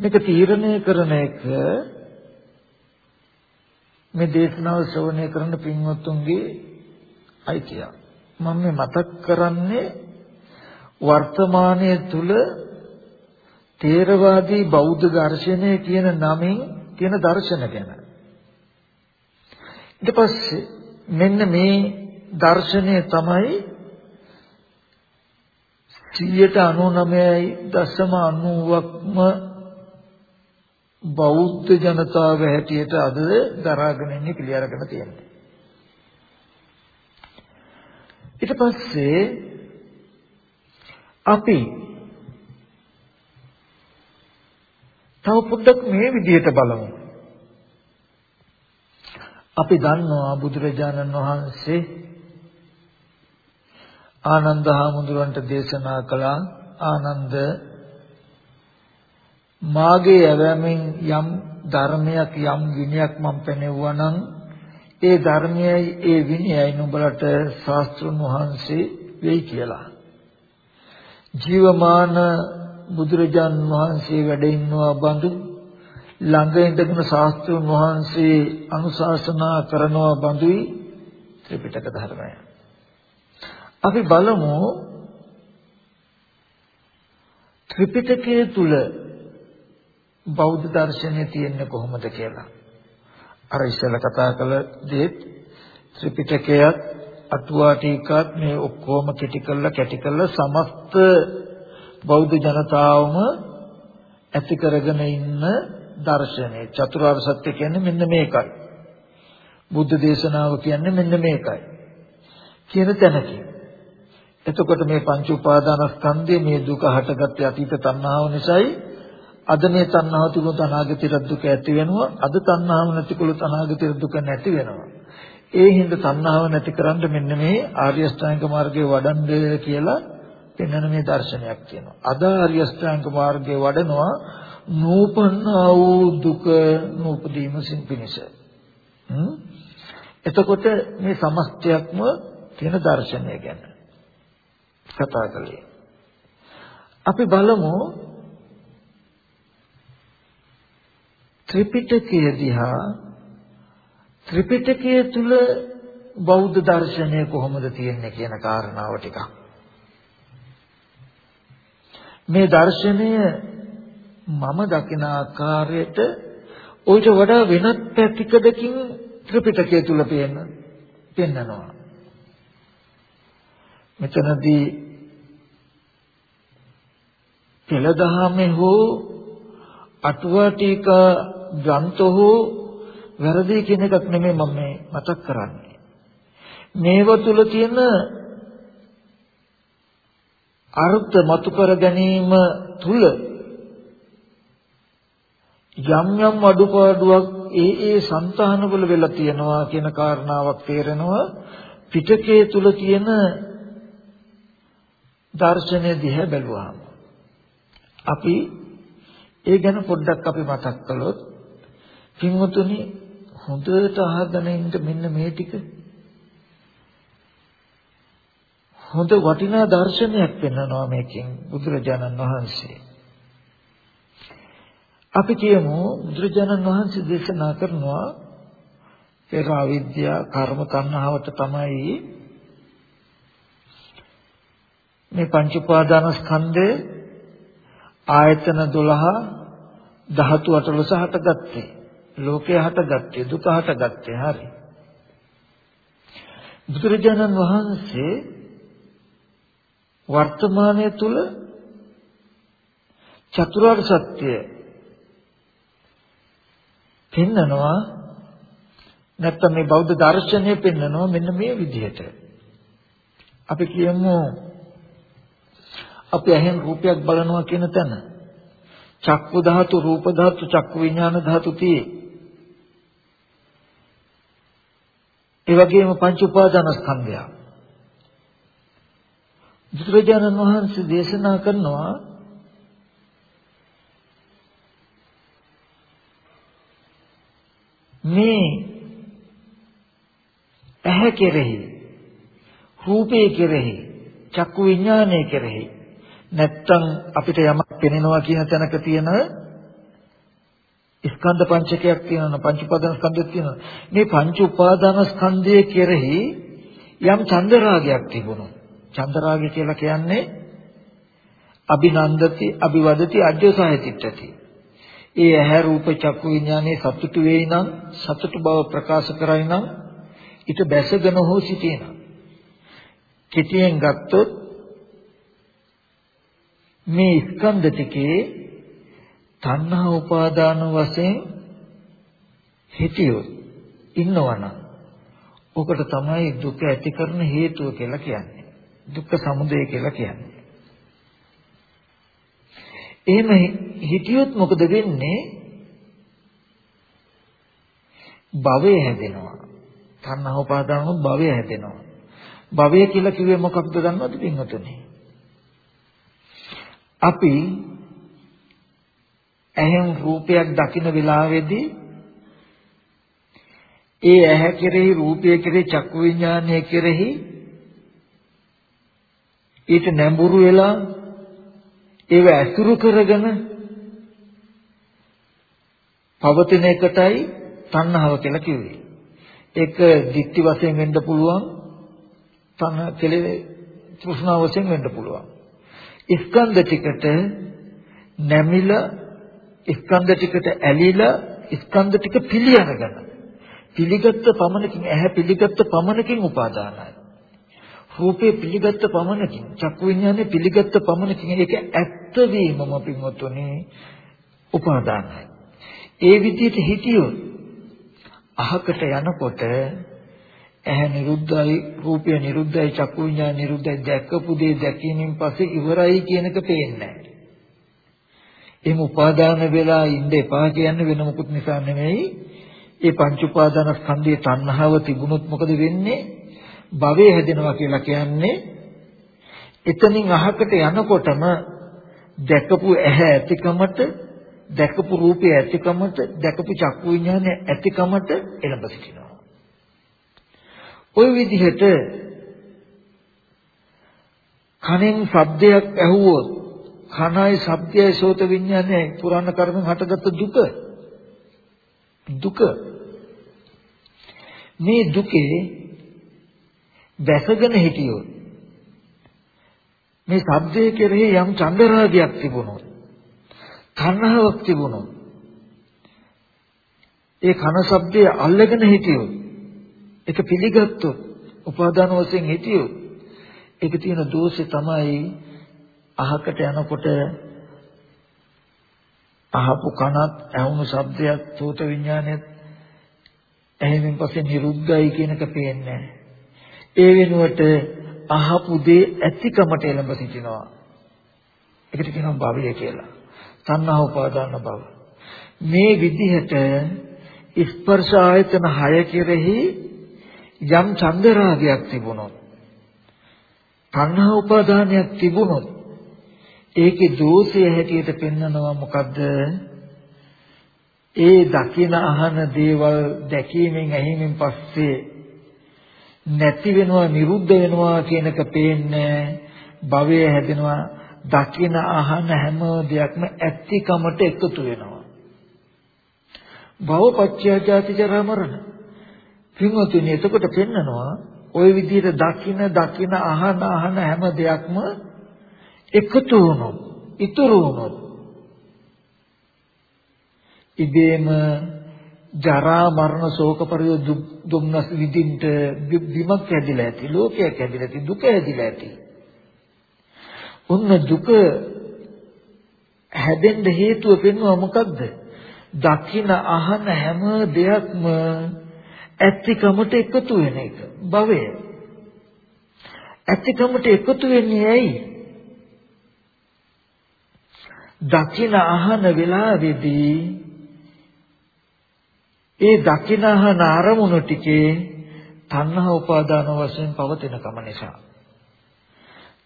මේක තීරණය කරන එක මේ දේශනාව ශ්‍රවණය කරන පින්වත්තුන්ගේ අයිතිය. මම මේ මතක් කරන්නේ වර්තමානයේ තුල තේරවාදී බෞද්ධ දර්ශනය කියන නමින් තියෙන දර්ශන ගැන. ඊට පස්සේ මෙන්න මේ දර්ශනය තමයි 99.90%ක්ම බෞද්ධ ජනතාව හැටියට අද දරාගෙන ඉන්නේ පිළිඅරගෙන තියෙනවා. ඊට පස්සේ අපි තව පොඩ්ඩක් මේ විදිහට බලමු. අපි දන්නවා බුදුරජාණන් වහන්සේ ආනන්ද හාමුදුරන්ට දේශනා කළා ආනන්ද මාගේ ඇවෑමෙන් යම් ධර්මයක් යම් විනයක් මම පෙනෙවුවා නම් ඒ ධර්මයයි ඒ විනයයි නුඹලට ශාස්ත්‍රුන් වහන්සේ වෙයි කියලා. ජීවමාන බුදුරජාන් වහන්සේ වැඩ ඉන්නවා බඳු ළඟ ඉඳගෙන ශාස්ත්‍රුන් වහන්සේ අනුශාසනා කරනවා බඳුයි ත්‍රිපිටක ධර්මය. අපි බලමු ත්‍රිපිටකයේ තුල බෞද්ධ දර්ශනය තියෙන්නේ කොහොමද කියලා. අර ඉස්සෙල්ලා කතා කළ දේ ත්‍රිපිටකයත් අටුවා ටීකත් මේ ඔක්කොම කෙටි කරලා කැටි කරලා සමස්ත බෞද්ධ ජනතාවම ඇති කරගෙන ඉන්න දර්ශනය. චතුරාර්ය සත්‍ය කියන්නේ මෙන්න මේකයි. බුද්ධ දේශනාව කියන්නේ මෙන්න මේකයි. කියන තැනකින්. එතකොට මේ පංච උපාදානස්කන්ධයේ මේ දුක හටගත්තේ අතීත තණ්හාව නිසායි අද මේ තණ්හාව තිබුණොත් අනාගතයට දුක ඇති වෙනවා. අද තණ්හාව නැතිකොලොත් අනාගතයට දුක නැති වෙනවා. ඒ හින්දා තණ්හාව නැති කරන්න මෙන්න මේ ආර්ය අෂ්ටාංග මාර්ගයේ වඩන්න කියලා පෙන්වන මේ දර්ශනයක් තියෙනවා. අද ආර්ය අෂ්ටාංග මාර්ගයේ වඩනවා නූපන්නා වූ දුක නූපදීම සින්පිනිස. එතකොට මේ සමස්තයක්ම තියෙන දර්ශනය ගැන කතා කළේ. අපි බලමු ත්‍රිපිටකය දිහා ත්‍රිපිටකය තුල බෞද්ධ දර්ශනය කොහොමද තියෙන්නේ කියන කාරණාව ටිකක් මේ දර්ශනය මම දකින ආකාරයට ඔයිට වඩා වෙනත් පැතිකඩකින් ත්‍රිපිටකය තුල පේන පෙන්නනවා මෙතනදී පෙළදහමේ හෝ අටුවා ටීකා ග්‍රන්ථ හෝ වැරදි කියන එකක් නෙමෙයි මම මේ මතක් කරන්නේ. මේව තුල තියෙන අර්ථ මතු කර ගැනීම තුල යම් යම් අඩුපාඩුවක් ඒ ඒ సంతානවල වෙලා තියෙනවා කියන කාරණාවක් තේරෙනවා. පිටකයේ තුල තියෙන දර්ශනය දිහා බැලුවාම අපි ඒ ගැන පොඩ්ඩක් අපි මතක් කළොත් පින්වතුනි හොඳට අහගෙන ඉන්න මෙන්න මේ ටික හොඳ වටිනා දර්ශනයක් පෙන්වනවා මේකෙන් බුදුරජාණන් වහන්සේ. අපි කියමු බුදුරජාණන් වහන්සේ දේශනා කරනවා පෙර අවිද්‍යා කර්ම තණ්හාවට තමයි මේ පංච උපාදානස්කන්ධය ආයතන 12 ධාතු 18 හටගත්තේ. ලෝකය හටගත්තේ දුක හටගත්තේ. හරි. බුදුරජාණන් වහන්සේ වර්තමානයේ තුල චතුරාර්ය සත්‍ය පෙන්නනවා නැත්නම් මේ බෞද්ධ දර්ශනය පෙන්නනවා මෙන්න මේ විදිහට. අපි කියමු අපි ඇහෙන් රූපයක් බලනවා කියන තැන චක්කු ධාතු, රූප ධාතු, චක්කු විඥාන ධාතු තියේ. ඒ වගේම පංච උපාදානස්කන්ධය. බුදුරජාණන් වහන්සේ දේශනා කරනවා මේ ඇහැ කෙරෙහි රූපේ කෙරෙහි චක්කු විඥානය කෙරෙහි නැත්තම් අපිට යමක් පෙනෙනවා කියන තැනක තියෙන ස්කන්ධ පංචකයක් තියෙනවා පංච උපාදාන ස්කන්ධයක් තියෙනවා මේ පංච උපාදාන ස්කන්ධය කෙරෙහි යම් චන්දරාගයක් තිබුණා චන්දරාගය කියලා කියන්නේ අභිනන්දති අභිවදති අජ්ජසහතිට්ඨති ඒ ඇහැ රූප චක්කු විඥානේ සතුටු වෙයි නම් සතුටු බව ප්‍රකාශ කරයි නම් ඊට බැසගෙන හෝ සිටිනවා කෙටියෙන් ගත්තොත් මේ ස්කන්ධ ටිකේ තණ්හා උපාදාන වශයෙන් හිටියොත් ඉන්නවනම් ඔකට තමයි දුක ඇති කරන හේතුව කියලා කියන්නේ. දුක්ඛ සමුදය කියලා කියන්නේ. එහෙම හිටියොත් මොකද වෙන්නේ? භවය හැදෙනවා. තණ්හා උපාදාන භවය හැදෙනවා. භවය කියලා කිව්වේ මොකක්ද දන්නවද පින්වතුනි? අපි ඇහෙන් රූපයක් දකින වෙලාවේදී ඒ ඇහැ කෙරෙහි රූපය කෙරෙහි චක්කු විඥානය කෙරෙහි ඊට නැඹුරු වෙලා ඒව ඇසුරු කරගෙන පවතින එකටයි තණ්හාව කියලා කිව්වේ. ඒක ditthi වශයෙන් වෙන්න පුළුවන් තන කෙලෙ තෘෂ්ණාව වශයෙන් වෙන්න පුළුවන්. ස්කන්ධ ටිකට නැමිලා ස්කන්ධ ටිකට ඇලිලා ස්කන්ධ ටික පිළි අරගෙන පිළිගත්ත පමණකින් ඇහැ පිළිගත්ත පමණකින් උපාදානයි. රූපේ පිළිගත්ත පමණකින් චක්කු විඥානේ පිළිගත්ත පමණකින් ඒක ඇත්ත වීමම පින්වත්තුනේ උපාදානයි. ඒ විදිහට හිතියොත් අහකට යනකොට ඇහැ නිරුද්ධයි රූපය නිරුද්ධයි චක්කු විඤ්ඤාණ නිරුද්ධයි දැක්කපු දේ දැකීමෙන් පස්සේ ඉවරයි කියන එක පේන්නේ නැහැ. එහෙම උපාදාන වෙලා ඉන්න එපා කියන්නේ වෙන මොකුත් නිසා නෙමෙයි. ඒ පංච උපාදාන ස්කන්ධයේ තණ්හාව තිබුණොත් මොකද වෙන්නේ? භවය හැදෙනවා කියලා කියන්නේ එතනින් අහකට යනකොටම දැකපු ඇහැ ඇතිකමට දැකපු රූපය ඇතිකමට දැකපු චක්කු විඤ්ඤාණය ඇතිකමට එළඹ සිටිනවා. ওই විදිහට කනෙන් ශබ්දයක් ඇහුවොත් කනයි ශබ්දයයි සෝත විඥානයයි පුරාණ කර්මෙන් හටගත්ත දුක දුක මේ දුකේ දැසගෙන හිටියොත් මේ ශබ්දයේ කෙරෙහි යම් චන්දරාගයක් තිබුණොත් තණ්හාවක් තිබුණොත් ඒ කන ශබ්දයේ අල්ලගෙන හිටියොත් ඒක පිළිගත්තොත් උපාදාන වශයෙන් හිටියොත් ඒක තියෙන දෝෂේ තමයි අහකට යනකොට අහපු කනත් ඇහුණු ශබ්දයක් සෝත විඥානයත් එහෙමින් පස්සේ නිරුද්ධයි කියන එක පේන්නේ ඒ වෙනුවට අහපු දේ ඇතිකමට එළඹ සිටිනවා. ඒකට කියනවා භවය කියලා. තණ්හා උපාදාන භව. මේ විදිහට ස්පර්ශ ආයතන 6 කෙරෙහි යම් චන්දරාගයක් තිබුණොත් තණ්හා උපාදානයක් තිබුණොත් ඒකේ දෝෂය හැටියට පෙන්නනවා මොකද්ද? ඒ දකින අහන දේවල් දැකීමෙන් ඇහිමෙන් පස්සේ නැති වෙනවා නිරුද්ධ වෙනවා කියන එක පේන්නේ භවය හැදෙනවා. දකින අහන හැම දෙයක්ම ඇත්තිකමට එකතු වෙනවා. භව පත්‍ය ජාති ජරා මරණ. පින්වතුනි එතකොට පෙන්නනවා ওই විදිහට දකින දකින අහන අහන හැම දෙයක්ම එකතු වුණොත් ඉතුරු වුණොත් ඉබේම ජරා මරණ ශෝක පරිද දුම්නස් විඳින්න බිමක් ඇදිලා ඇති ලෝකයක් ඇදිලා ඇති දුක ඇදිලා ඇති ඔන්න දුක හැදෙන්න හේතුව පෙන්වුවා මොකද්ද දකින අහන හැම දෙයක්ම ඇත්තිකමට එකතු වෙන එක භවය. ඇත්තිකමට එකතු වෙන්නේ ඇයි? දකින අහන වෙලාවේදී ඒ දකින අහන අරමුණු ටිකේ තණ්හා උපාදාන වශයෙන් පවතින කම නිසා.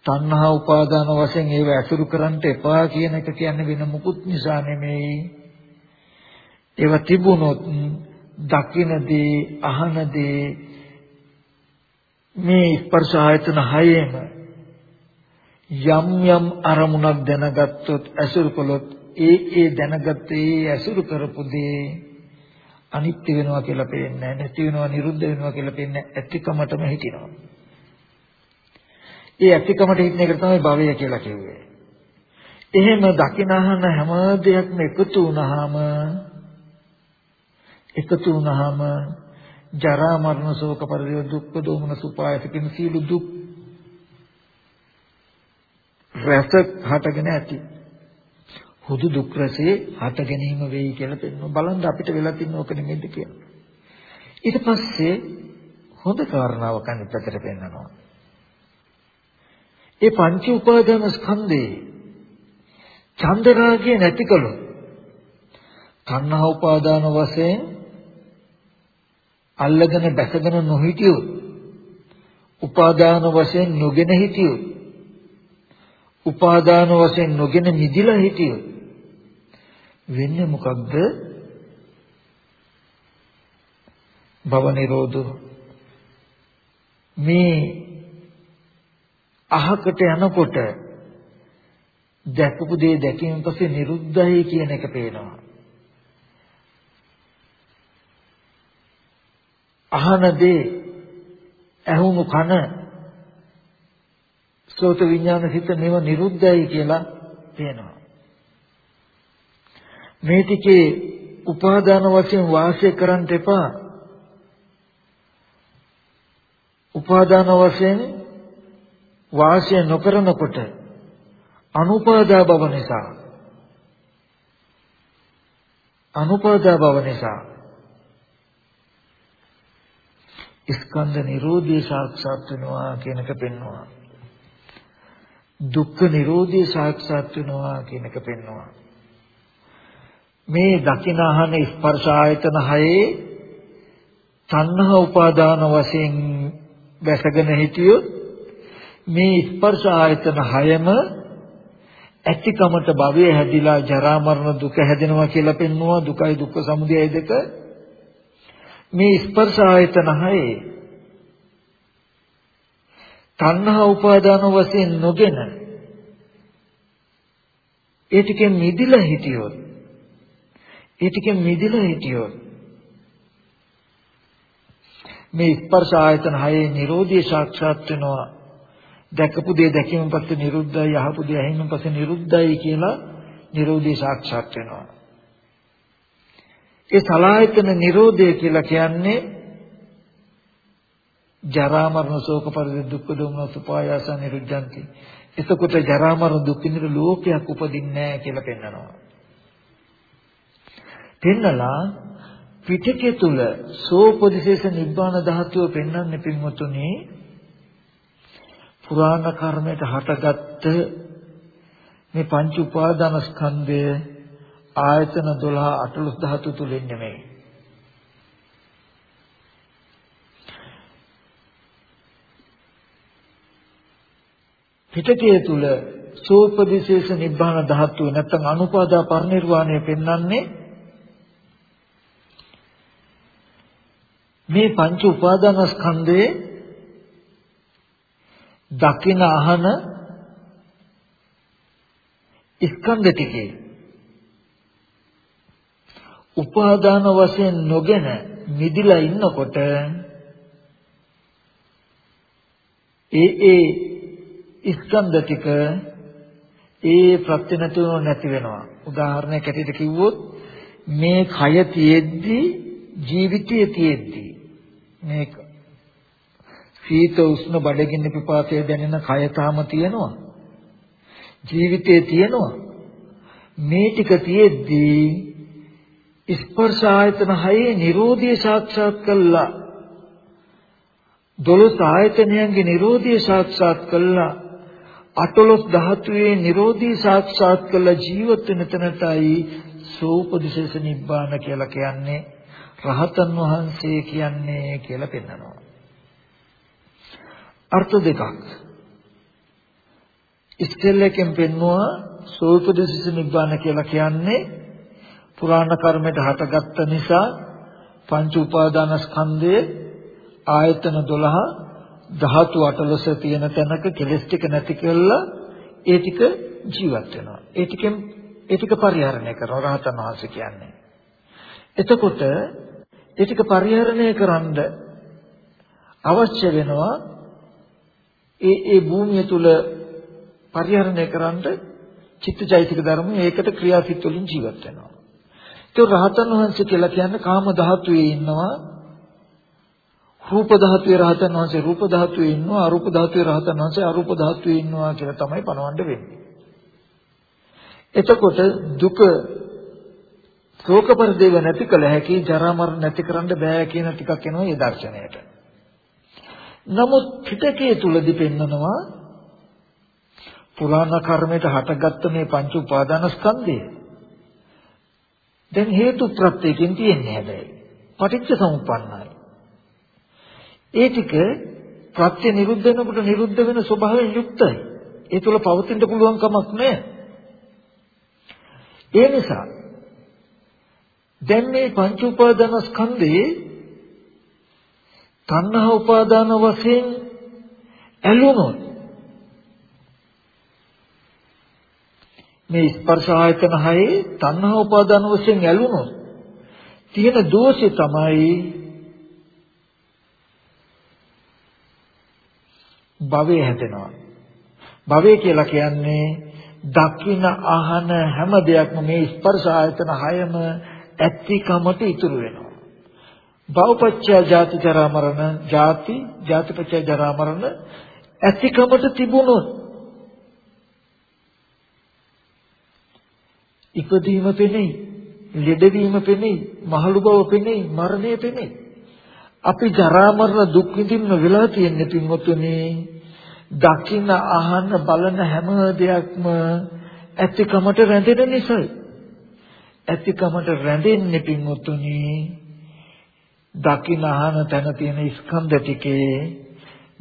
තණ්හා උපාදාන වශයෙන් ඒව ඇසුරු කරන්න එපා කියන එක කියන්නේ වෙන මුකුත් නිසා නෙමෙයි. ඒව තිබුණොත් දකිනදී අහනදී මේ ස්පර්ශ ආයතන හයේම යම් යම් අරමුණක් දැනගත්තොත් ඇසුරු කළොත් ඒ ඒ දැනගත්තේ ඇසුරු කරපු දේ අනිත්‍ය වෙනවා කියලා පේන්නේ නැති වෙනවා නිරුද්ධ වෙනවා කියලා පේන්නේ ඇතිකමටම හිටිනවා. ඒ ඇතිකමට හිටින එක තමයි භවය කියලා කිව්වේ. එහෙම දකිනහන හැම දෙයක්ම එකතු වුනහම එකතු වුනහම ජරා මරණ ශෝක පරිදේ දුක්ඛ දෝමන සුපායස කියන සීල දුක් රස හටගෙන ඇති. හුදු දුක් රසයේ හට ගැනීම වෙයි කියලා පෙන්වනවා. බලන්න අපිට වෙලා තියෙන ඕක නෙමෙයිද කියලා. ඊට පස්සේ හොඳ කාරණාවක් අනිත් පැත්තට පෙන්නනවා. ඒ පංච උපාදාන ස්කන්ධේ චන්දරාගය නැති කළොත් තණ්හා උපාදාන වශයෙන් අල්ලගෙන බැසගෙන නොහිටියොත් උපාදාන වශයෙන් නොගෙන හිටියොත් උපාදාන වශයෙන් නොගෙන නිදිලා හිටියොත් වෙන්නේ මොකක්ද? භව නිරෝධ මේ අහකට යනකොට දැකපු දේ දැකීමෙන් පස්සේ නිරුද්ධයි කියන එක පේනවා. අහන දේ ඇහුණු කන සෝත විඥාන සිත මේව නිරුද්ධයි කියලා පේනවා. මේ ටිකේ උපාදාන වශයෙන් වාසය කරන්න එපා. උපාදාන වශයෙන් වාසය නොකරනකොට අනුපාදා බව නිසා. අනුපාදා බව නිසා. ස්කන්ධ නිරෝධය සාක්ෂාත් වෙනවා කියන එක පෙන්වනවා දුක්ඛ නිරෝධය සාක්ෂාත් වෙනවා කියන එක පෙන්වනවා මේ දකින අහන ස්පර්ශ ආයතන හයේ තණ්හා උපාදාන වශයෙන් දැසගෙන හිටියොත් මේ ස්පර්ශ ආයතන හයම ඇතිකමට භවය හැදිලා ජරා මරණ දුක හැදෙනවා කියලා පෙන්වුවා. දුකයි දුක්ඛ සමුදයයි දෙක. මේ ස්පර්ශ ආයතන හයේ තණ්හා උපාදාන වශයෙන් නොගෙන ඒ ටිකෙන් මිදිලා හිටියොත් ඒ ටිකෙන් මිදිලා හිටියොත් මේ ස්පර්ශ ආයතන හයේ Nirodhi සාක්ෂාත් වෙනවා දැකපු දේ දැකීමෙන් පස්සේ නිරුද්ධයි අහපු දේ ඇහිමෙන් පස්සේ නිරුද්ධයි කියලා නිරෝධය සාක්ෂාත් වෙනවා. ඒ සලායතන නිරෝධය කියලා කියන්නේ ජරා මරණ ශෝක පරිදේ දුක්ඛ දෝමන සුපායාස නිරුද්ධಂತಿ. එතකොට ජරා මරණ දුක් විඳින ලෝකයක් උපදින්නේ නැහැ කියලා පෙන්නනවා. පෙන්නලා පිටකේ තුල සෝපදිශේෂ නිබ්බාන ධාතුව පෙන්වන්නේ පින්වතුනි පුරාණ කර්මයට හටගත්ත මේ පංච උපාදාන ස්කන්ධය ආයතන 12 අටලොස් ධාතු තුලින් නෙමෙයි. පිටකයේ තුල සෝපදිශේෂ නිබ්බාන ධාතුව නැත්නම් අනුපාදා පරිනිර්වාණය පෙන්වන්නේ මේ පංච උපාදාන ස්කන්ධයේ දකින අහන ස්කන්ධ ටිකේ. උපාදාන වශයෙන් නොගෙන මිදිලා ඉන්නකොට ඒ ඒ ස්කන්ධ ටික ඒ ප්‍රත්‍ය නැතුව නැති වෙනවා. උදාහරණයක් ඇටියට කිව්වොත් මේ කය තියෙද්දි ජීවිතයේ තියෙද්දි මේ සීත උෂ්ණ බඩගින්න පිපාසය දැනෙන කය තාම තියෙනවා. ජීවිතේ තියෙනවා. මේ ටික තියෙද්දී ස්පර්ශ ආයතන හයේ Nirodhi සාක්ෂාත් කළා. දොළොස් ආයතනයන්ගේ Nirodhi සාක්ෂාත් කළා. අටලොස් ධාතුවේ Nirodhi සාක්ෂාත් කළ ජීවත් වෙන තැනටයි සෝපදිශේෂ නිබ්බාන කියලා කියන්නේ රහතන් වහන්සේ කියන්නේ කියලා පෙන්නනවා. අර්ථ දෙකක්. ඉස්තෙල්ලකින් පෙන්වුවා සෝපදේශ නිබ්බාන කියලා කියන්නේ පුරාණ කර්මයට හටගත්ත නිසා පංච උපාදානස්කන්ධයේ ආයතන 12 ධාතු අටලොස තියෙන තැනක කෙලස් ටික නැති කළා ඒ ටික ජීවත් වෙනවා. ඒ ටිකෙන් ඒ ටික පරිහරණය කරනවා රහතන් වහන්සේ කියන්නේ. එතකොට ඒ ටික පරිහරණය කරන්න අවශ්‍ය වෙනවා ඒ ඒ භූමිය තුල පරිහරණය කරන්න චිත්තචෛතසික ධර්ම ඒකට ක්‍රියාසිත වලින් ජීවත් වෙනවා. ඒක රහතන් වහන්සේ කියලා කියන්නේ කාම ධාතුවේ ඉන්නවා රූප ධාතුවේ රහතන් වහන්සේ රූප ධාතුවේ ඉන්නවා අරූප ධාතුවේ රහතන් වහන්සේ අරූප ධාතුවේ ඉන්නවා කියලා තමයි පනවන්න වෙන්නේ. එතකොට දුක ශෝක පරිදේව නැති කළ හැකි ජරා මරණ නැති කරන්න බෑ කියන ටිකක් එනවා මේ දර්ශනයට. නමුත් පිටකයේ තුලදී පෙන්නනවා පුරාණ කර්මයට හටගත්ත මේ පංච උපාදානස්කන්ධය. දැන් හේතු ප්‍රත්‍යයෙන් තියෙන්නේ හැබැයි පටිච්ච සමුප්පන්නයි. ඒ ටික ප්‍රත්‍ය නිරුද්ධ වෙනකොට නිරුද්ධ වෙන ස්වභාවයෙන් යුක්තයි. ඒ තුල පවතින්න පුළුවන් කමක් නැහැ ඒ නිසා දැන් මේ පංච උපාදානස්කන්ධේ තණ්හා උපාදාන වශයෙන් ඇලුනොත් මේ ස්පර්ශ ආයතන හයේ තණ්හා උපාදාන වශයෙන් ඇලුනොත් තියෙන දෝෂය තමයි භවය හැදෙනවා. භවය කියලා කියන්නේ දකින අහන හැම දෙයක්ම මේ ස්පර්ශ ආයතන හයම ඇත්තිකමට ඉතුරු වෙනවා. භවපච්චය ජාති ජරා මරණ ජාති ජාතිපච්චය ජරා මරණ ඇතිකමට තිබුණොත් ඉපදීම පෙනෙයි ලෙඩවීම පෙනෙයි මහලු බව පෙනෙයි මරණය පෙනෙයි. අපි ජරා මරණ දුක් විඳින්න වෙලා තියෙන්නේ පින්වතුනි. දකින්න අහන්න බලන හැම දෙයක්ම ඇතිකමට රැඳෙන නිසායි. ඇතිකමට රැඳෙන්නේ පින්වතුනි. දකින්න අහන තැන තියෙන ස්කන්ධ ටිකේ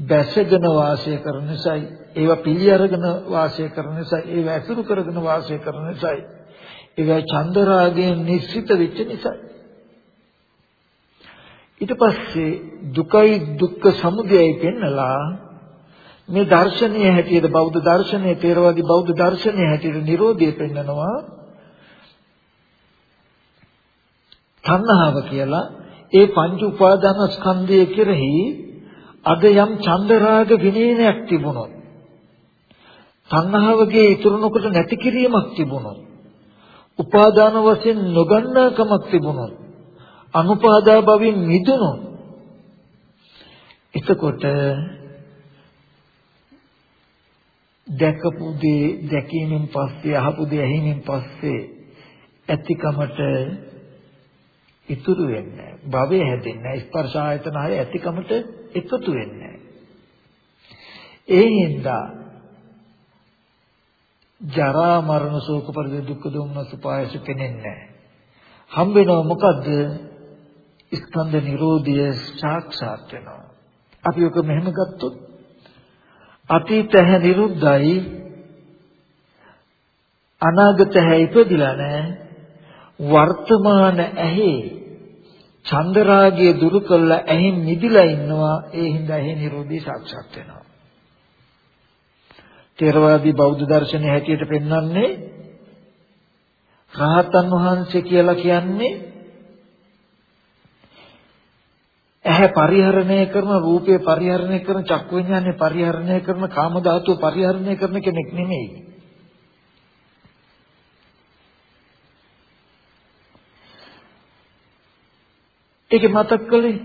බැසගෙන වාසය කරන නිසායි. ඒවා පිළි අරගෙන වාසය කරන නිසා ඒවා ඇසුරු කරගෙන වාසය කරන නිසායි. ඒවා චන්දරාගයෙන් නිස්සිත වෙච්ච නිසා. ඊට පස්සේ දුකයි දුක්ඛ සමුදයයි පෙන්නලා මේ දර්ශනීය හැටියට බෞද්ධ දර්ශනයේ තේරවාදී බෞද්ධ දර්ශනයේ හැටියට Nirodha පෙන්නනවා. තණ්හාව කියලා ඒ පංච උපාදාන ස්කන්ධය කෙරෙහි අද යම් චන්දරාග විනේනයක් තිබුණොත් තණ්හාවගේ ඉතුරු නොකොට නැති කිරීමක් තිබුණොත් උපාදාන වශයෙන් නොගන්නාකමක් තිබුණොත් අනුපාදා භවෙන් මිදුණොත් එතකොට දැකපු දේ දැකීමෙන් පස්සේ අහපු දේ ඇහිමෙන් පස්සේ ඇතිකමට ඉතුරු වෙන්නේ භවය හැදෙන්නේ ස්පර්ශ ආයතන හය ඇතිකමට එකතු වෙන්නේ ඒ හින්දා ජරා මරණ ශෝක පරිදේ දුක්ඛ දෝමනස පායස පෙනෙන්නේ නැහැ. හම්බ වෙනව මොකද්ද? ස්කන්ධ නිරෝධය සාක්ෂාත් වෙනවා. අපි ඔක මෙහෙම ගත්තොත් අතීත හැ නිරුද්ධයි අනාගත හැ ඉපදිලා නැහැ. වර්තමාන ඇහි චන්දරාගය දුරු කළා ඇහෙන් නිදිලා ඉන්නවා ඒ හින්දා ඇහි නිරෝධය සාක්ෂාත් වෙනවා. තේරවාදී බෞද්ධ දර්ශනය හැටියට පෙන්වන්නේ රහතන් වහන්සේ කියලා කියන්නේ ඇහැ පරිහරණය කරන රූපේ පරිහරණය කරන චක්කු විඥානේ පරිහරණය කරන කාම ධාතුව පරිහරණය කරන කෙනෙක් නෙමෙයි. ඒක මතක් කළේ?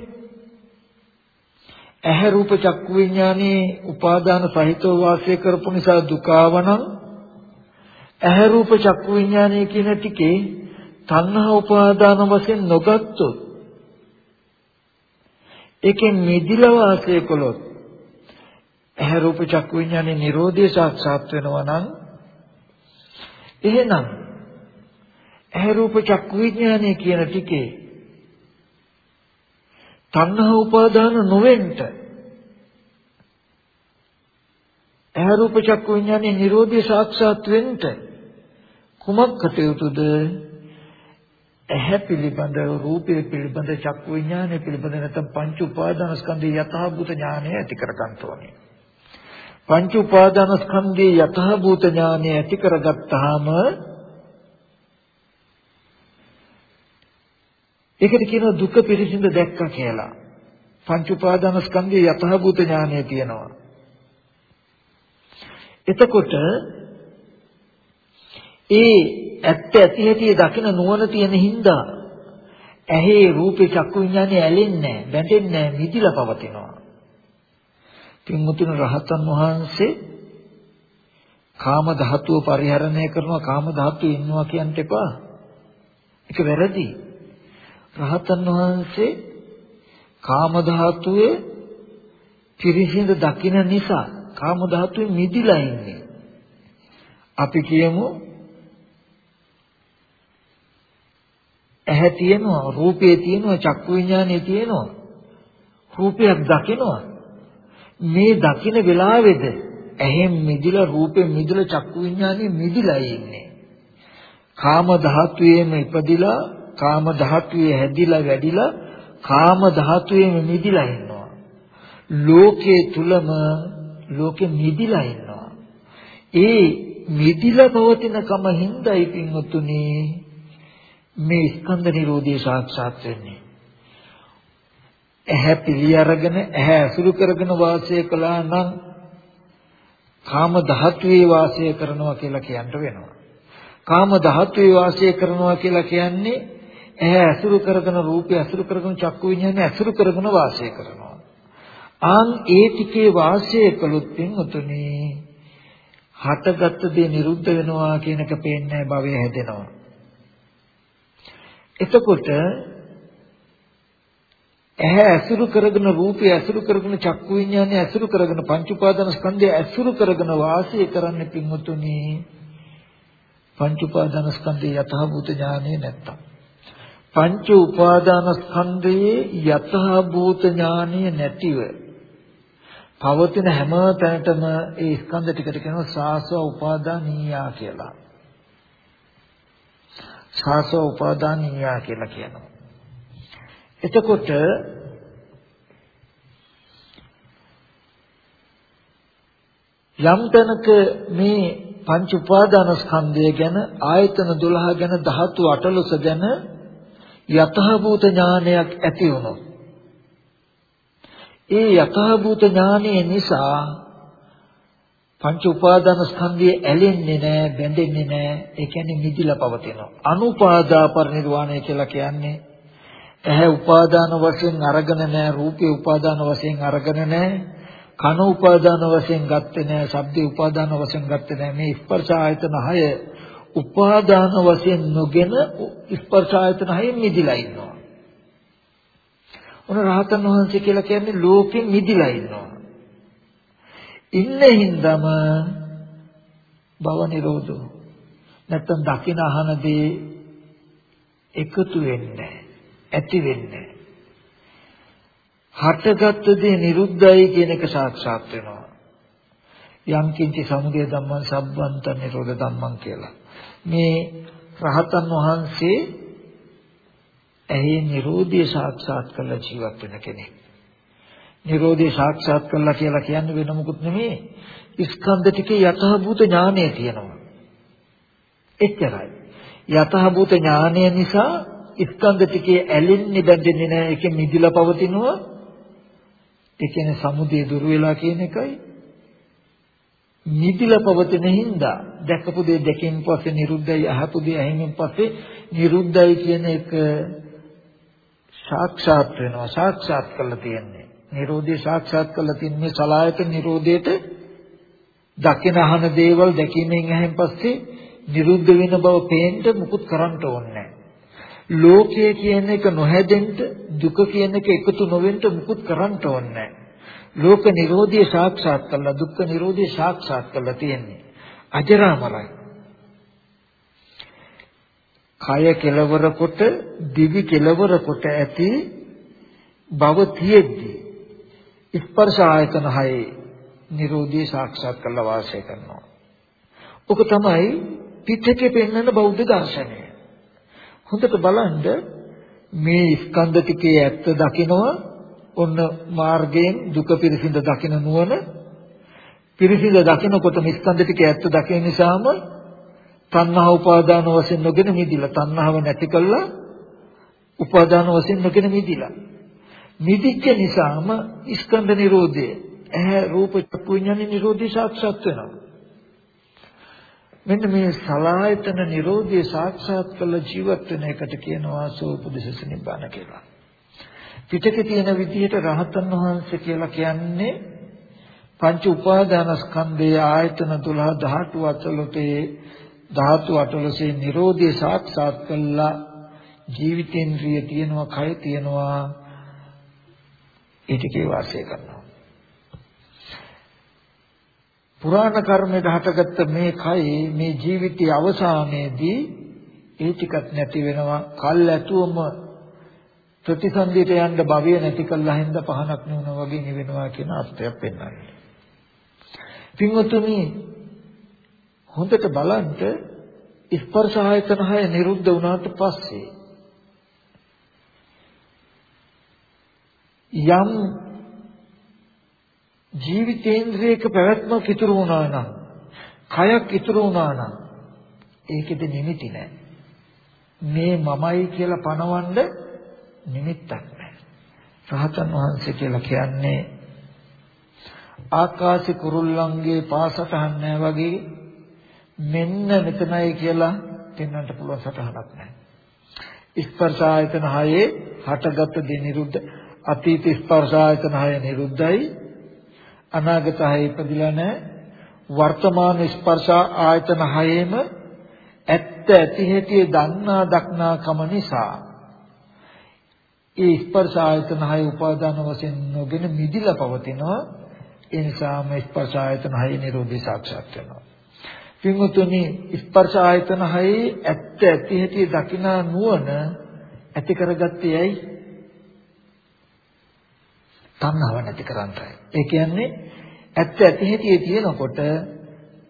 ඇහැ රූප චක්කු විඥානේ උපාදාන සහිතව වාසය කරපු නිසා දුක ආවනම් ඇහැ රූප චක්කු විඥානේ කියන ටිකේ තණ්හා උපාදාන වශයෙන් නොගත්තොත් ඒකෙන් මිදිලා වාසය කළොත් ඇහැ රූප චක්කු විඥානේ Nirodhe සාක්ෂාත් වෙනවා නම් එහෙනම් ඇහැ රූප චක්කු විඥානේ කියන ටිකේ තණ්හා උපාදාන නොවෙන්න. ඇහැ රූප චක්කු විඥානේ Nirodhe සාක්ෂාත් වෙන්න. කුමක් කටයුතුද? ඇහැ පිළිබඳ රූපය පිළිබඳ චක්කු විඥානය පිළිබඳ නැත්නම් පංච උපාදානස්කන්ධයේ යථාභූත ඥානය ඇති කර ගන්න ඕනේ. පංච උපාදානස්කන්ධයේ යථාභූත ඥානය ඇති කරගත්තාම ඒකට කියනවා දුක පිරිසිඳ දැක්කා කියලා. පංච උපාදානස්කන්ධයේ යථාභූත ඥානය තියෙනවා. එතකොට ඒ ඇත්ත ඇති හැටි දකින නුවණ තියෙන හින්දා ඇහි රූපේ චක්කු විඥානේ ඇලෙන්නේ නැහැ, බැඳෙන්නේ නැහැ, මිදිලා පවතිනවා. පින්මුතුන් රහතන් වහන්සේ කාම ධාතුව පරිහරණය කරනවා කාම ධාතුවේ ඉන්නවා කියන්න එපා. ඒක වැරදි. රහතන් වහන්සේ කාම ධාතුවේ පිරිසිඳ දකින නිසා කාම ධාතුවේ මිදිලා ඉන්නේ. අපි කියමු ඇහැ තියෙනවා රූපේ තියෙනවා චක්කු විඥානේ තියෙනවා. රූපයක් දකිනවා. මේ දකින වෙලාවේද ඇහෙන් මිදිලා රූපෙන් මිදිලා චක්කු විඥානේ මිදිලා ඉන්නේ. කාම ධාතුවේම ඉපදිලා කාම ධාතුවේ හැදිලා වැඩිලා කාම ධාතුවේම මිදිලා ඉන්නවා ලෝකයේ තුලම ලෝකෙ මිදිලා ඉන්නවා ඒ මිදිලා පවතින කම හින්දායි පින්වතුනි මේ ස්කන්ධ නිරෝධය සාක්ෂාත් වෙන්නේ. ඇහැ පිළි අරගෙන ඇහැ අසුරු කරගෙන වාසය කළා නම් කාම ධාතුවේ වාසය කරනවා කියලා කියන්න වෙනවා. කාම ධාතුවේ වාසය කරනවා කියලා කියන්නේ ඇහැ අසුරු කරගෙන රූපය අසුරු කරගෙන චක්කු විඤ්ඤාණය අසුරු කරගෙන වාසය කරනවා. ආන් ඒ ටිකේ වාසය කළොත් පින්වතුනි හටගත් දේ නිරුද්ධ වෙනවා කියන එක පේන්නේ භවය හැදෙනවා. එතකොට ඇහැ ඇසුරු කරගෙන රූපය ඇසුරු කරගෙන චක්කු විඤ්ඤාණය ඇසුරු කරගෙන පංච උපාදාන ස්කන්ධය ඇසුරු කරගෙන වාසය කරන්නේ පින්වතුනි පංච උපාදාන ස්කන්ධයේ යථාභූත ඥානෙ නැත්තම් පංච උපාදාන ස්කන්ධයේ යථාභූත ඥානෙ නැතිව පවතින හැම තැනටම ඒ ස්කන්ධ ටිකට කියනවා සාසව උපාදානීයා කියලා සාසව උපාදානීය කියලා කියනවා. එතකොට යම් තැනක මේ පංච උපාදාන ස්කන්ධය ගැන ආයතන 12 ගැන ධාතු 18 ගැන යථාභූත ඥානයක් ඇති වුණොත් ඒ යථාභූත ඥානය නිසා පංච උපාදාන ස්කන්ධය ඇලෙන්නේ නැහැ, බැඳෙන්නේ නැහැ. ඒ කියන්නේ නිදිලා පවතිනවා. අනුපාදා පරිනිර්වාණය කියලා කියන්නේ ඇහැ උපාදාන වශයෙන් අරගෙන නැහැ, රූපේ උපාදාන වශයෙන් අරගෙන නැහැ, කන උපාදාන වශයෙන් ගත්තේ නැහැ, ශබ්දේ උපාදාන වශයෙන් ගත්තේ නැහැ. මේ ස්පර්ශ ආයතන 6 උපාදාන වශයෙන් නොගෙන ස්පර්ශ ආයතන 6 මිදිලා ඉන්නවා. උන රහතන් වහන්සේ කියලා කියන්නේ ලෝකෙ මිදිලා ඉන්නවා. ඉන්න හින්දම භව නිරෝධෝ නැත්තම් දකින අහන දේ එකතු වෙන්නේ ඇති වෙන්නේ හටගත් දේ නිරුද්ධයි කියන එක සාක්ෂාත් වෙනවා යම් කිංචි සමුදය ධම්මං සබ්බන්ත නිරෝධ ධම්මං කියලා මේ රහතන් වහන්සේ ඇහි නිරෝධය සාක්ෂාත් කරලා ජීවත් වෙන කෙනෙක් නිරෝධය සාක්ෂාත් කළා කියලා කියන්නේ වෙන මොකුත් නෙමෙයි. ස්කන්ධ ටිකේ යථාභූත ඥානය තියෙනවා. එච්චරයි. යථාභූත ඥානය නිසා ස්කන්ධ ටිකේ ඇලෙන්නේ බැඳෙන්නේ නැහැ. ඒකෙ මිදිලා පවතිනවා. ඒ කියන්නේ සමුදය දුර වෙලා කියන එකයි. නිදිලා පවතින හින්දා දැකපු දේ දෙකෙන් පස්සේ නිරුද්ධයි අහපු දේ ඇහෙන් පස්සේ නිරුද්ධයි කියන එක සාක්ෂාත් වෙනවා සාක්ෂාත් කරලා තියෙන්නේ. නිරෝධය සාක්ෂාත් කරලා තින් මේ සලායතන නිරෝධයට දකින අහන දේවල් දැකීමෙන් ඇහෙන් පස්සේ නිරුද්ධ වෙන බව පේන්න මුකුත් කරන්න ඕනේ ලෝකය කියන එක නොහැදෙන්න දුක කියන එක එකතු නොවෙන්න මුකුත් කරන්න ඕනේ ලෝක නිරෝධය සාක්ෂාත් කරලා දුක්ඛ නිරෝධය සාක්ෂාත් කරලා තියෙන්නේ අජරාමරයි කය කෙලවර කොට දිවි කෙලවර කොට ඇති භව තියෙද්දී ස්පර්ශ ආයතන හයේ නිරෝධී සාක්ෂාත් කරලා වාසය කරනවා. ඔක තමයි පිටකේ පෙන්වන බෞද්ධ දර්ශනය. හොඳට බලන්න මේ ස්කන්ධ ටිකේ ඇත්ත දකිනවා ඔන්න මාර්ගයෙන් දුක පිරිසිඳ දකින නුවණ පිරිසිඳ දකිනකොට මේ ස්කන්ධ ටිකේ ඇත්ත දකින නිසාම තණ්හා උපාදාන වශයෙන් නොගෙන මිදිලා තණ්හාව නැති කළා උපාදාන වශයෙන් නොගෙන මිදිලා මිදිච්ච නිසාම ස්කන්ධ නිරෝධය ඇහැ රූප චක්කු විඥාන නිරෝධය සාක්ෂාත් වෙනවා මෙන්න මේ සලායතන නිරෝධය සාක්ෂාත් කළ ජීවත් වෙන එකට කියනවා සෝපදේශ නිබ්බාන කියලා. පිටකේ තියෙන විදිහට රහතන් වහන්සේ කියලා කියන්නේ පංච උපාදානස්කන්ධයේ ආයතන 12 ධාතු අතලතේ ධාතු අටලසේ නිරෝධය සාක්ෂාත් කළා. ජීවිතේන්ද්‍රිය තියෙනවා කය තියෙනවා. ඒ ටිකේ වාසය කරනවා. පුරාණ කර්මයට හටගත්ත මේ කයි මේ ජීවිතයේ අවසානයේදී ඒ ටිකක් නැති වෙනවා. කල් ඇතුවම ප්‍රතිසන්දියට යන්න භවය නැති කළා හින්දා පහනක් නුන වගේ නිවෙනවා කියන අර්ථයක් පෙන්වන්නේ. පින්වතුනි හොඳට බලන්න ස්පර්ශ ආයතන හය නිරුද්ධ වුණාට පස්සේ යම් ජීවිතේන්ද්‍රයක පැවැත්මක් ඉතුරු වුණා නම් කයක් ඉතුරු වුණා නම් ඒකෙද නිමිති නැහැ. මේ මමයි කියලා පනවන්න නිමිත්තක් නැහැ. රහතන් වහන්සේ කියලා කියන්නේ ආකාශ කුරුල්ලන්ගේ පාසටහන් නැහැ වගේ මෙන්න මෙතනයි කියලා පෙන්වන්න පුළුවන් සටහනක් නැහැ. ස්පර්ශ ආයතන හයේ හටගත් දේ නිරුද්ධ අතීත ස්පර්ශ ආයතන හය නිරුද්ධයි අනාගත හය ඉපදිලා නැහැ. වර්තමාන ස්පර්ශ ආයතන හයේම ඇත්ත ඇති හැටි දන්නා දක්නා කම නිසා ඒ ස්පර්ශ ආයතන හය උපාදාන වශයෙන් නොගෙන මිදිලා පවතිනවා. ඒ නිසාම ස්පර්ශ ආයතන හය නිරෝධී සාක්ෂාත් වෙනවා. පින්වතුනි ස්පර්ශ ආයතන හයේ ඇත්ත ඇති හැටි දකිනා නුවණ ඇති කරගත්තේ ඇයි? තණ්හාව නැති කරන්නයි. ඒ කියන්නේ ඇත්ත ඇති හැටි තියෙනකොට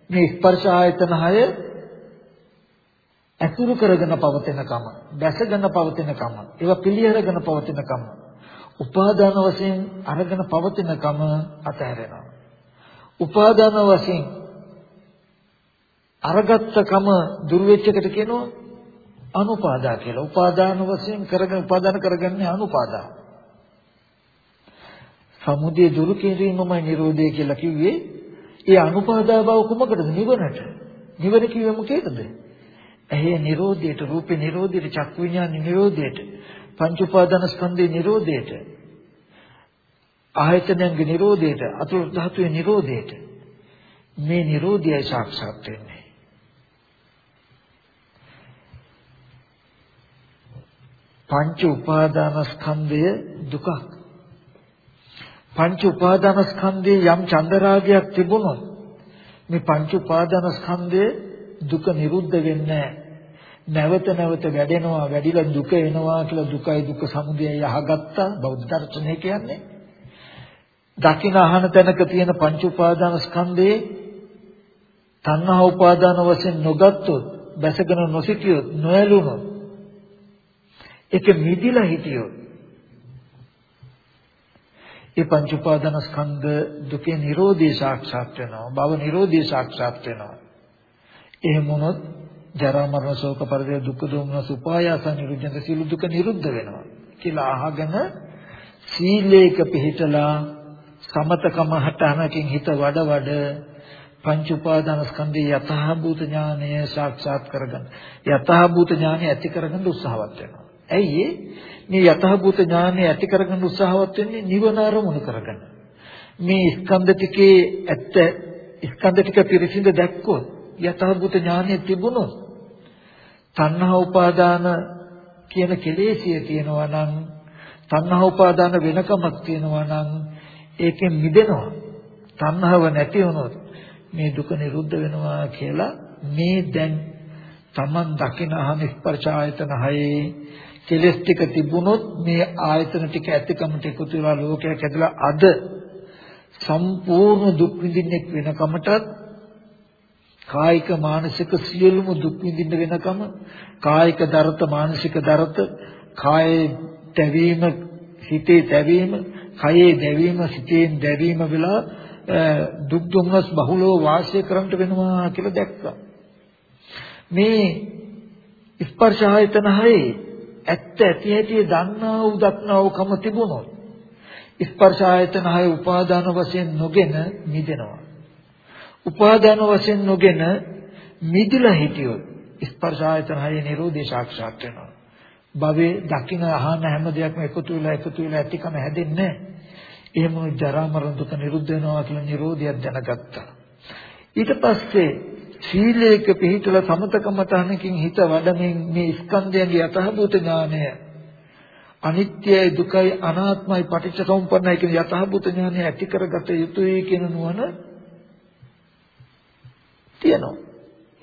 මේ ස්පර්ශ ආයතන හය ඇසුරු කරගෙන පවතින කම, දැසගෙන පවතින කම, ඒවා පිළිහෙරගෙන පවතින කම, උපාදාන වශයෙන් අරගෙන පවතින කම අතහැරෙනවා. උපාදාන වශයෙන් අරගත්ත කම දුර වෙච්ච එකට කියනවා අනුපාදා කියලා. උපාදාන වශයෙන් කරගෙන උපාදාන කරගන්නේ අනුපාදා. සමුදය දුරු කිරීමමයි Nirodha කියලා කිව්වේ. ඒ අනුපාදා බව කුමකටද? නිවනට. නිවන කිව්වේ මොකේද? ඇහි Nirodhයට, රූපේ Nirodhයට, චක්කු විඥානේ Nirodhයට, පංච උපාදාන ස්කන්ධේ Nirodhයට, ආයතනයන්ගේ Nirodhයට, අතුරු ධාතුවේ Nirodhයට මේ Nirodhයයි සාක්ෂාත් වෙන්නේ. පංච උපාදානස්කන්ධය දුකක් පංච උපාදානස්කන්ධයේ යම් චන්දරාගයක් තිබුණොත් මේ පංච උපාදානස්කන්ධයේ දුක නිරුද්ධ වෙන්නේ නැවත නැවත වැඩෙනවා වැඩිලා දුක එනවා කියලා දුකයි දුක සමුදයයි අහගත්තා බෞද්ධ දර්ශනය කියන්නේ දකින අහන තැනක තියෙන පංච උපාදානස්කන්ධයේ තණ්හා උපාදාන වශයෙන් නොගත්තොත් බැසගෙන නොසිටියොත් නොඇලුනොත් ඒක මිදිලා හිටියොත් ඒ පංච උපාදානස්කන්ධ දුකේ Nirodhi සාක්ෂාත් වෙනවා. භව Nirodhi සාක්ෂාත් වෙනවා. එහෙම වුණොත් ජරා මරණ ශෝක පරිදේ දුක් දෝමනස උපායාස නිරුද්ධ සීල දුක නිරුද්ධ වෙනවා කියලා අහගෙන සීලේක පිහිටලා සමතකම හටහනකින් හිත වඩ වඩ පංච උපාදානස්කන්ධයේ යථාභූත ඥානය සාක්ෂාත් කරගන්න යථාභූත ඥානය ඇති කරගන්න උත්සාහවත් වෙනවා. ඇයි මේ යථාභූත ඥානය ඇති කරගන්න උත්සාහවත් වෙන්නේ නිවන අරමුණු කරගන්න. මේ ස්කන්ධ ටිකේ ඇත්ත ස්කන්ධ ටික පිරිසිඳ දැක්කොත් යථාභූත ඥානය තිබුණොත් තණ්හා උපාදාන කියන කෙලෙසිය තියෙනවා නම් තණ්හා උපාදාන වෙනකමක් තියෙනවා නම් ඒකෙන් මිදෙනවා. තණ්හාව නැති වුණොත් මේ දුක නිරුද්ධ වෙනවා කියලා මේ දැන් Taman දකින අහන ස්පර්ශ ආයතන හයේ කෙලස් ටික තිබුණොත් මේ ආයතන ටික ඇතිකමට එකතු වෙලා ලෝකයක් ඇදලා අද සම්පූර්ණ දුක් විඳින්නෙක් වෙනකමටත් කායික මානසික සියලුම දුක් විඳින්න වෙනකම කායික දරත මානසික දරත කායේ දැවීම හිතේ දැවීම කයේ දැවීම සිතේ දැවීම වෙලා දුක් දුම්නස් බහුලව වාසය කරන්නට වෙනවා කියලා දැක්කා. මේ ස්පර්ශ ආයතන හයේ ඇත්ත ඇති ඇති දන්නා වූ දක්නා වූ කම තිබුණොත් ස්පර්ශ ආයතන හය උපාදාන වශයෙන් නොගෙන මිදෙනවා. උපාදාන වශයෙන් නොගෙන මිදිලා හිටියොත් ස්පර්ශ ආයතන හයේ නිරෝධය සාක්ෂාත් වෙනවා. භවයේ දකින අහන හැම දෙයක්ම එකතු වෙලා එකතු වෙලා ඇතිකම හැදෙන්නේ එහෙම ජරා මරණ දුක නිරුද්ධ වෙනවා කියලා නිරෝධයක් දැනගත්තා. ඊට පස්සේ සීලයක පිළිතුල සමතකම තහනකින් හිත වඩමින් මේ ස්කන්ධයන්ගේ යථාභූත ඥානය අනිත්‍යයි දුකයි අනාත්මයි පටිච්චසමුප්පන්නයි කියන යථාභූත ඥානය ඇති කරගත යුතුයි කියන නුවණ තියෙනවා.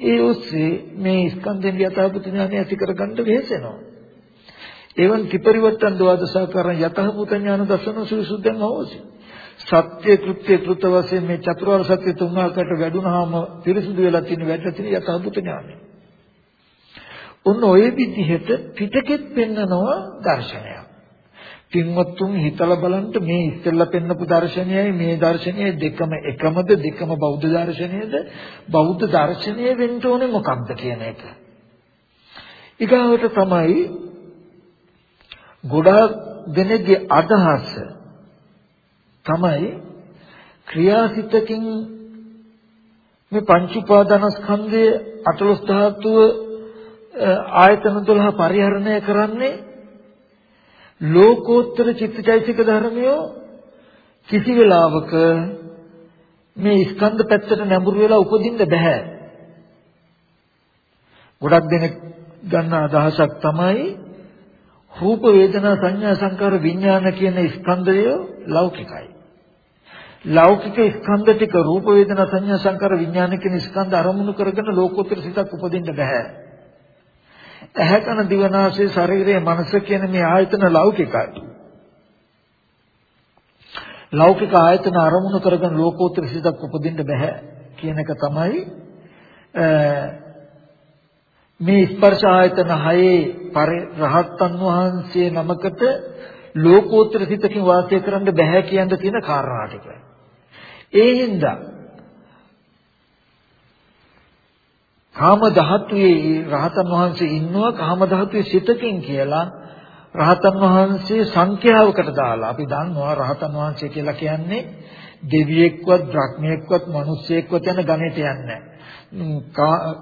ඒ ඔස්සේ මේ ස්කන්ධයන් යථාභූත ඥානය ඇති කරගන්න වෙහෙසෙනවා. එවන් ත්‍රිපරිවර්තන දවදසාකරණ යථාභූත ඥාන දර්ශන සුසුද්ධං හොසි. සත්‍ය කෘත්‍ය කෘත වශයෙන් මේ චතුරාර්ය සත්‍ය තුන්වකට වැඩුණාම පිරිසුදු වෙලා තියෙන වැඩ තියෙන යථාභූත ඥානය. ඔන්න ඔය විදිහට පිටකෙත් පෙන්නනවා දර්ශනයක්. පින්වත්තුන් හිතලා බලන්න මේ ඉස්සෙල්ලා පෙන්නපු දර්ශනයයි මේ දර්ශනයයි දෙකම එකමද දෙකම බෞද්ධ දර්ශනයද බෞද්ධ දර්ශනය වෙන්න ඕනේ මොකක්ද කියන එක. ඊගාවට තමයි ගොඩාක් දෙනෙක්ගේ අදහස තමයි ක්‍රියාසිතකින් මේ පංච උපාදානස්කන්ධය අටලොස් ධාතුව ආයතන 12 පරිහරණය කරන්නේ ලෝකෝත්තර චිත්තචෛතසික ධර්මයෝ කිසි වෙලාවක මේ ස්කන්ධ පැත්තට නැඹුරු වෙලා උපදින්න බෑ. ගොඩක් දෙනෙක් ගන්න අදහසක් තමයි රූප වේදනා සංඥා සංකාර විඥාන කියන ස්කන්ධය ලෞකිකයි. ලෞකික ස්කන්ධ ටික රූප වේදනා සංඥා සංකාර විඥාන කියන ස්කන්ධ අරමුණු කරගෙන ලෝකෝත්තර සිතක් උපදින්න බෑ. ඇහැ කන දිවනාසය ශරීරය මනස කියන මේ ආයතන ලෞකිකයි. ලෞකික ආයතන අරමුණු කරගෙන ලෝකෝත්තර සිතක් උපදින්න බෑ කියන එක තමයි මේ ස්පර්ශ ආයතන හයේ රහත්තන් වහන්සේ නමකට ලෝකෝත්තර සිතකින් වාසය කරන්න බෑ කියන තියෙන කාරණා ටික. ඒ හින්දා කාම ධාතුවේ රහතන් වහන්සේ ඉන්නවා කාම ධාතුවේ සිතකින් කියලා රහතන් වහන්සේ සංඛ්‍යාවකට දාලා අපි දන්නවා රහතන් වහන්සේ කියලා කියන්නේ දෙවියෙක්වත් බ්‍රහ්මයෙක්වත් මිනිස්සෙක්වත් යන ගණයට යන්නේ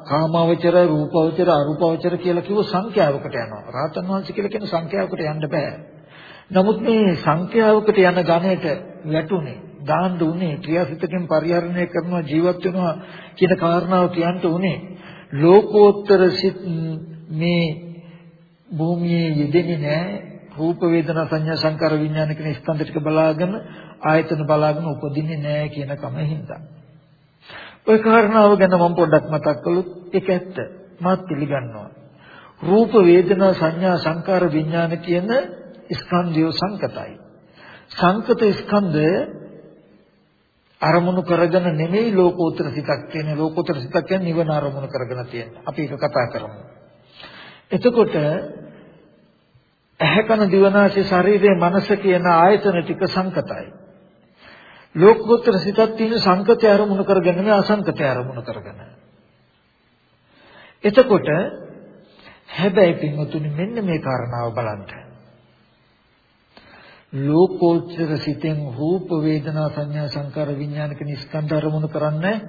කාමාවචර රූපාවචර අරූපාවචර කියලා කිව්ව සංඛ්‍යාවකට යනවා. රහතන් වහන්සේ කියලා කියන සංඛ්‍යාවකට යන්න බෑ. නමුත් මේ සංඛ්‍යාවකට යන ගණයට වැටුනේ දාන්න උනේ ක්‍රියාසිතකින් පරිහරණය කරනවා ජීවත් වෙනවා කියන කාරණාව කියන්න උනේ. ලෝකෝත්තර සිත් මේ භූමියේ යෙදෙන්නේ නැහැ රූප වේදනා සංඥා සංකාර විඥාන කියන ස්කන්ධ ටික බලාගෙන ආයතන බලාගෙන උපදින්නේ නැහැ කියන කම හින්දා. ওই කාරණාව ගැන මම පොඩ්ඩක් මතක් කළොත් ඒක ඇත්ත. මාත් පිළිගන්නවා. රූප වේදනා සංඥා සංකාර විඥාන කියන ස්කන්ධය සංකතයි. සංකත ස්කන්ධය අරමුණු කරගෙන නෙමෙයි ලෝකෝත්තර සිතක් කියන්නේ ලෝකෝත්තර සිතක් කියන්නේ නිවන අරමුණු කරගෙන තියෙන. අපි ඒක කතා කරමු. එතකොට ඇහැ කන දිවනාසය ශරීරය මනස කියන ආයතන ටික සංකතයි. ලෝකෝත්තර සිතක් තියෙන සංකතය අරමුණු කරගෙන නෙමෙයි අසංකතය අරමුණු කරගෙන. එතකොට හැබැයි පින්වතුනි මෙන්න මේ කාරණාව බලන්න. ලෝකෝත්තර සිතෙන් රූප වේදනා සංඥා සංකාර විඥාන කියන ස්කන්ධ අරමුණු කරන්නේ.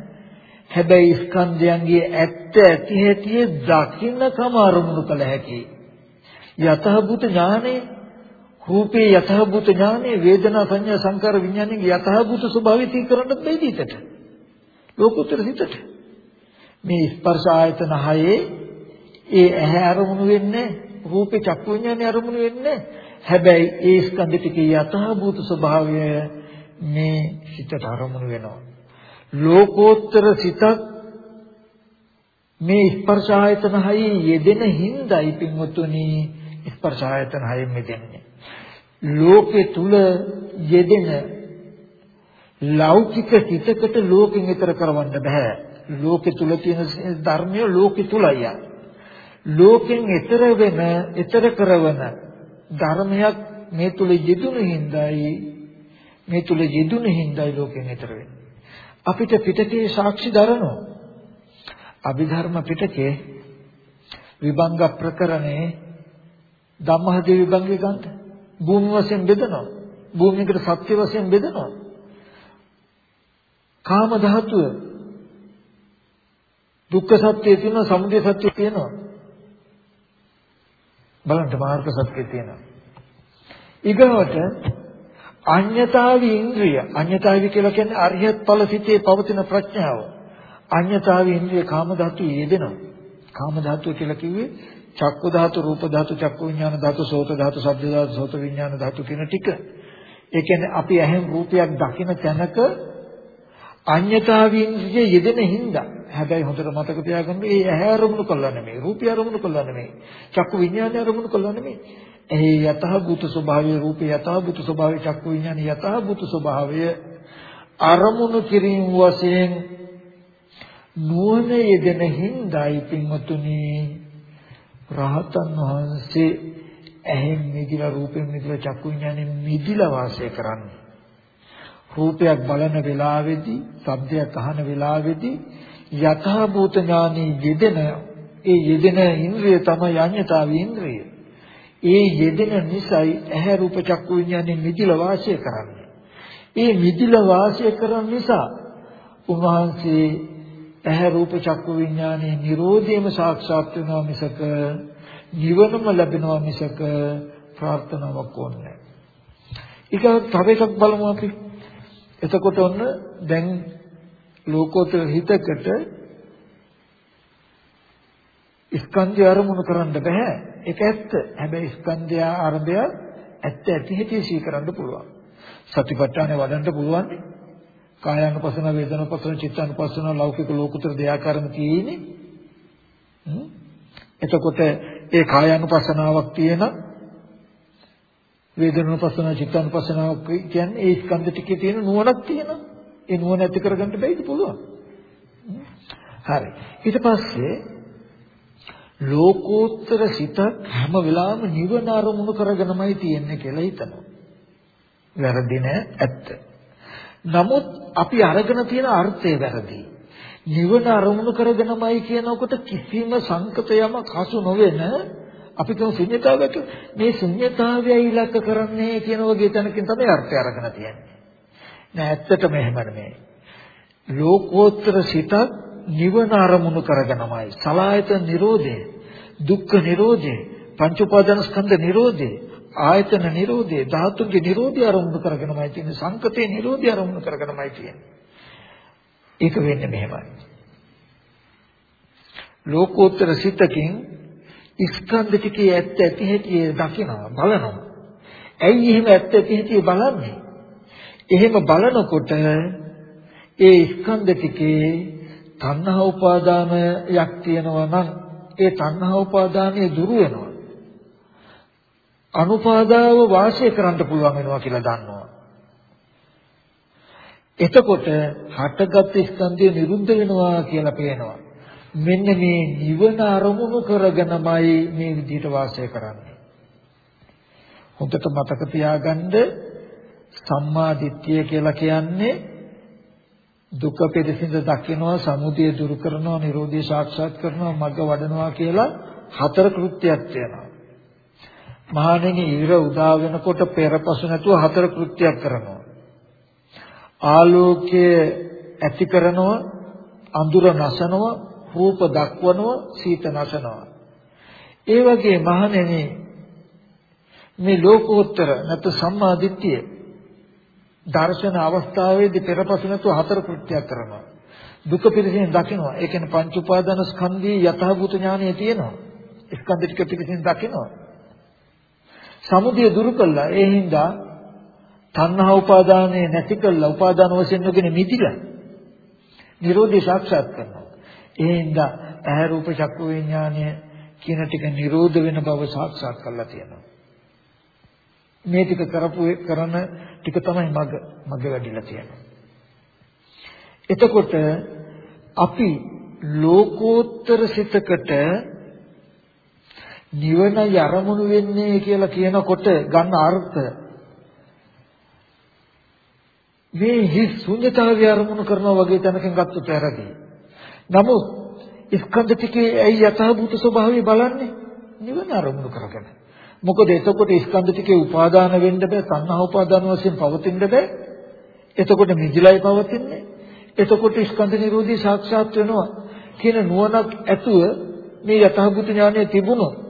හැබැයි ස්කන්ධයන්ගේ ඇත්ත ඇති හැටි දකින්නකම අරමුණු කළ හැකි. යතහභූත ඥානේ රූපේ යතහභූත ඥානේ වේදනා සංඥා සංකාර විඥානයේ යතහභූත ස්වභාවය තීකරන්න බැයි දීතට ලෝකෝත්තර සිතට. මේ ස්පර්ශ ආයතන හයේ ඒ ඇහැ අරමුණු වෙන්නේ රූපේ චක්කු විඥානේ අරමුණු වෙන්නේ හැබැයි ඒ ස්කන්ධ ටිකේ යථාභූත ස්වභාවය මේ සිතට අරමුණු වෙනවා. ලෝකෝත්තර සිතක් මේ ස්පර්ශ ආයතන හයේ යෙදෙන හිඳයි පින්වතුනි ස්පර්ශ ආයතන හයෙන් මෙදෙන්නේ. ලෝකේ තුල යෙදෙන ලෞකික සිතකට ලෝකෙන් ඈතර කරවන්න බෑ. ලෝකෙ තුල තියෙන ධර්මය ලෝකෙ තුලයි ලෝකෙන් ඈතර වෙන ඈතර කරවන ධර්මයක් මේ තුල යෙදුණු හිඳයි මේ තුල යෙදුණු හිඳයි ලෝකෙන් ඈතර වෙන්නේ. අපිට පිටකේ සාක්ෂි දරනවා. අභිධර්ම පිටකේ විභංග ප්‍රකරණේ ධම්මහදී විභංගේ ගන්න. භූමි වශයෙන් බෙදනවා. භූමියකට සත්‍ය වශයෙන් බෙදනවා. කාම ධාතුව දුක්ඛ සත්‍යය තියෙනවා සමුදය සත්‍යය තියෙනවා. බලන්න මාර්ග සත්‍යය තියෙනවා. ඊගවට අඤ්‍යතාවී ඉන්ද්‍රිය. අඤ්‍යතාවී කියලා කියන්නේ අරියත් ඵල සිතේ පවතින ප්‍රඥාව. අඤ්‍යතාවී ඉන්ද්‍රිය කාම ධාතු යෙදෙනවා. කාම ධාතුව කියලා කිව්වේ චක්කු ධාතු රූප ධාතු චක්කු විඥාන ධාතු සෝත ධාතු ශබ්ද ධාතු සෝත විඥාන ධාතු කියන ටික. ඒ කියන්නේ අපි ඇහෙන් රූපයක් දකින තැනක අඤ්‍යතාවින්ද්‍රිය යෙදෙන හින්දා හැබැයි හොඳට මතක තියාගන්න මේ ඇහැ අරමුණු කළා නෙමෙයි රූපය අරමුණු කළා නෙමෙයි චක්කු විඥානය අරමුණු කළා නෙමෙයි. එහි යතහ භූත ස්වභාවය රූපේ යතහ භූත ස්වභාවය චක්කු විඥානය යතහ භූත ස්වභාවය අරමුණු කිරීම වශයෙන් නුවණ යෙදෙන හින්දායි පින්වතුනි රහතන් වහන්සේ ඇහෙන් මිදිලා රූපෙන් මිදිලා චක්කු විඥානෙන් මිදිලා වාසය කරන්නේ. රූපයක් බලන වෙලාවේදී, ශබ්දයක් අහන වෙලාවේදී යථා භූත ඥානෙ යෙදෙන ඒ යෙදෙන ඉන්ද්‍රිය තමයි අඤ්ඤතාවී ඉන්ද්‍රිය. ඒ යෙදෙන නිසයි ඇහැ රූප චක්කු විඥානෙ මිදිලා වාසය කරන්නේ. ඒ මිදිලා වාසය කරන නිසා උන්වහන්සේ ඇහැ රූප චක්කු විඥානයේ Nirodheම සාක්ෂාත් වෙනවා මිසක නිවනම ලැබෙනවා මිසක ප්‍රාර්ථනාවක් ඕනේ නැහැ. ඊට තව එකක් බලමු අපි. එතකොට ඔන්න දැන් ලෝකෝත්තර හිතකට ස්කන්ධය අරමුණු කරන්න බෑ. ඒක ඇත්ත. හැබැයි ස්කන්ධය ආරම්භය ඇත්ත ඇති හැටි සී කරන්න පුළුවන්. සතිපට්ඨානෙ වඩන්න පුළුවන්. කායानुපසන වේදනානුපසන චිත්තානුපසන ලෞකික ලෝකුතර දෙයාකාරම තියෙන්නේ. එතකොට ඒ කායानुපසනාවක් තියෙන වේදනානුපස්සන චිත්තානුපස්සනාව කියන්නේ ඒ ස්කන්ධ ටිකේ තියෙන නුවණක් තියෙනවා. ඒ නුවණ ඇති කරගන්න බැයිද පුළුවන්. හරි. ඊට පස්සේ ලෝකෝත්තර සිත හැම වෙලාවෙම නිවන අරමුණු කරගෙනමයි තියෙන්නේ කියලා හිතනවා. වැරදි නෑ ඇත්ත. නමුත් අපි අරගෙන තියෙන අර්ථය වැරදි. නිවන අරමුණු කරගෙනමයි කියනකොට කිසිම සංකතයමක් හසු නොවන අපි කියමු ශුන්‍යතාවයට මේ ශුන්‍යතාවය ඉලක්ක කරන්නේ කියන වගේ තැනකින් තමයි අර්ථය අරගෙන තියෙන්නේ. නෑ ඇත්තටම එහෙම නෙමෙයි. ලෝකෝත්තර සිතක් නිවන අරමුණු කරගෙනමයි. සලායතන නිරෝධය, දුක්ඛ නිරෝධය, පංච උපාදාන ස්කන්ධ නිරෝධය, ආයතන නිරෝධය, ධාතුන්ගේ නිරෝධය අරමුණු කරගෙනමයි තියෙන්නේ. සංකතේ නිරෝධය අරමුණු කරගෙනමයි තියෙන්නේ. ඒක වෙන්නේ මෙහෙමයි. ලෝකෝත්තර සිතකින් ස්කන්ධ ටිකේ ඇත්ත ඇති හැටි දකිනවා බලනවා. ඇයි එහෙම ඇත්ත ඇති හැටි බලන්නේ? එහෙම බලනකොට ඒ ස්කන්ධ ටිකේ තණ්හා උපාදානයක් තියෙනවා නම් ඒ තණ්හා උපාදානය දුරු වෙනවා. අනුපාදාව වාසය කරන්න පුළුවන් වෙනවා කියලා දන්නවා. එතකොට හටගත් ස්කන්ධය නිරුද්ධ වෙනවා කියලා පේනවා. මෙන්න මේ නිවන අරමුණු කරගෙනමයි මේ විදිහට වාසය කරන්නේ. හොඳට මතක තියාගන්න සම්මා දිට්ඨිය කියලා කියන්නේ දුක පිළිසිඳ දකිනවා, සමුදය දුරු කරනවා, නිරෝධය සාක්ෂාත් කරනවා, මග්ග වඩනවා කියලා හතර කෘත්‍යයක් තියෙනවා. මහණෙනි ඉර උදා වෙනකොට පෙරපසු නැතුව හතර කෘත්‍යයක් කරනවා. ආලෝකය ඇති කරනවා, අඳුර නසනවා, රූප දක්වනවා සීත නැසනවා. ඒ වගේ මහණෙනි මේ ලෝකෝත්තර නැත්නම් සම්මා දිට්ඨිය දර්ශන අවස්ථාවේදී පෙරපසු නැතුව හතර කෘත්‍යයක් කරනවා. දුක පිළිසින් දකිනවා. ඒ කියන්නේ පංච උපාදාන ස්කන්ධයේ යථාභූත ඥානය තියෙනවා. ස්කන්ධ ටික පිළිසින් දකිනවා. සමුදය දුරු කළා. ඒ හින්දා තණ්හා උපාදානය නැති කළා. උපාදාන වශයෙන් නොගෙන මිදිලා. නිරෝධය සාක්ෂාත් කරනවා. ඒ හින්දා ඇහැ රූප චක්කු විඥානය කියන ටික නිරෝධ වෙන බව සාක්ෂාත් කරලා තියෙනවා. මේ ටික කරපු කරන ටික තමයි මග මග වැඩිලා තියෙනවා. එතකොට අපි ලෝකෝත්තර සිතකට නිවන යරමුණු වෙන්නේ කියලා කියනකොට ගන්න අර්ථ මේ හිස් ශුන්‍යතාවය අරමුණු කරනවා වගේ තැනකින් ගත්තොත් වැරදි. නමුත් ස්කන්ධ ටිකේ ඇයි යථාභූත ස්වභාවය බලන්නේ? නිවන අරමුණු කරගෙන. මොකද එතකොට ස්කන්ධ ටිකේ උපාදාන වෙන්න බෑ, සංහා උපාදාන වශයෙන් පවතින්න බෑ. එතකොට නිදිලයි පවතින්නේ. එතකොට ස්කන්ධ නිරෝධී සාක්ෂාත් වෙනවා කියන නුවණක් ඇතුව මේ යථාභූත ඥානය තිබුණොත්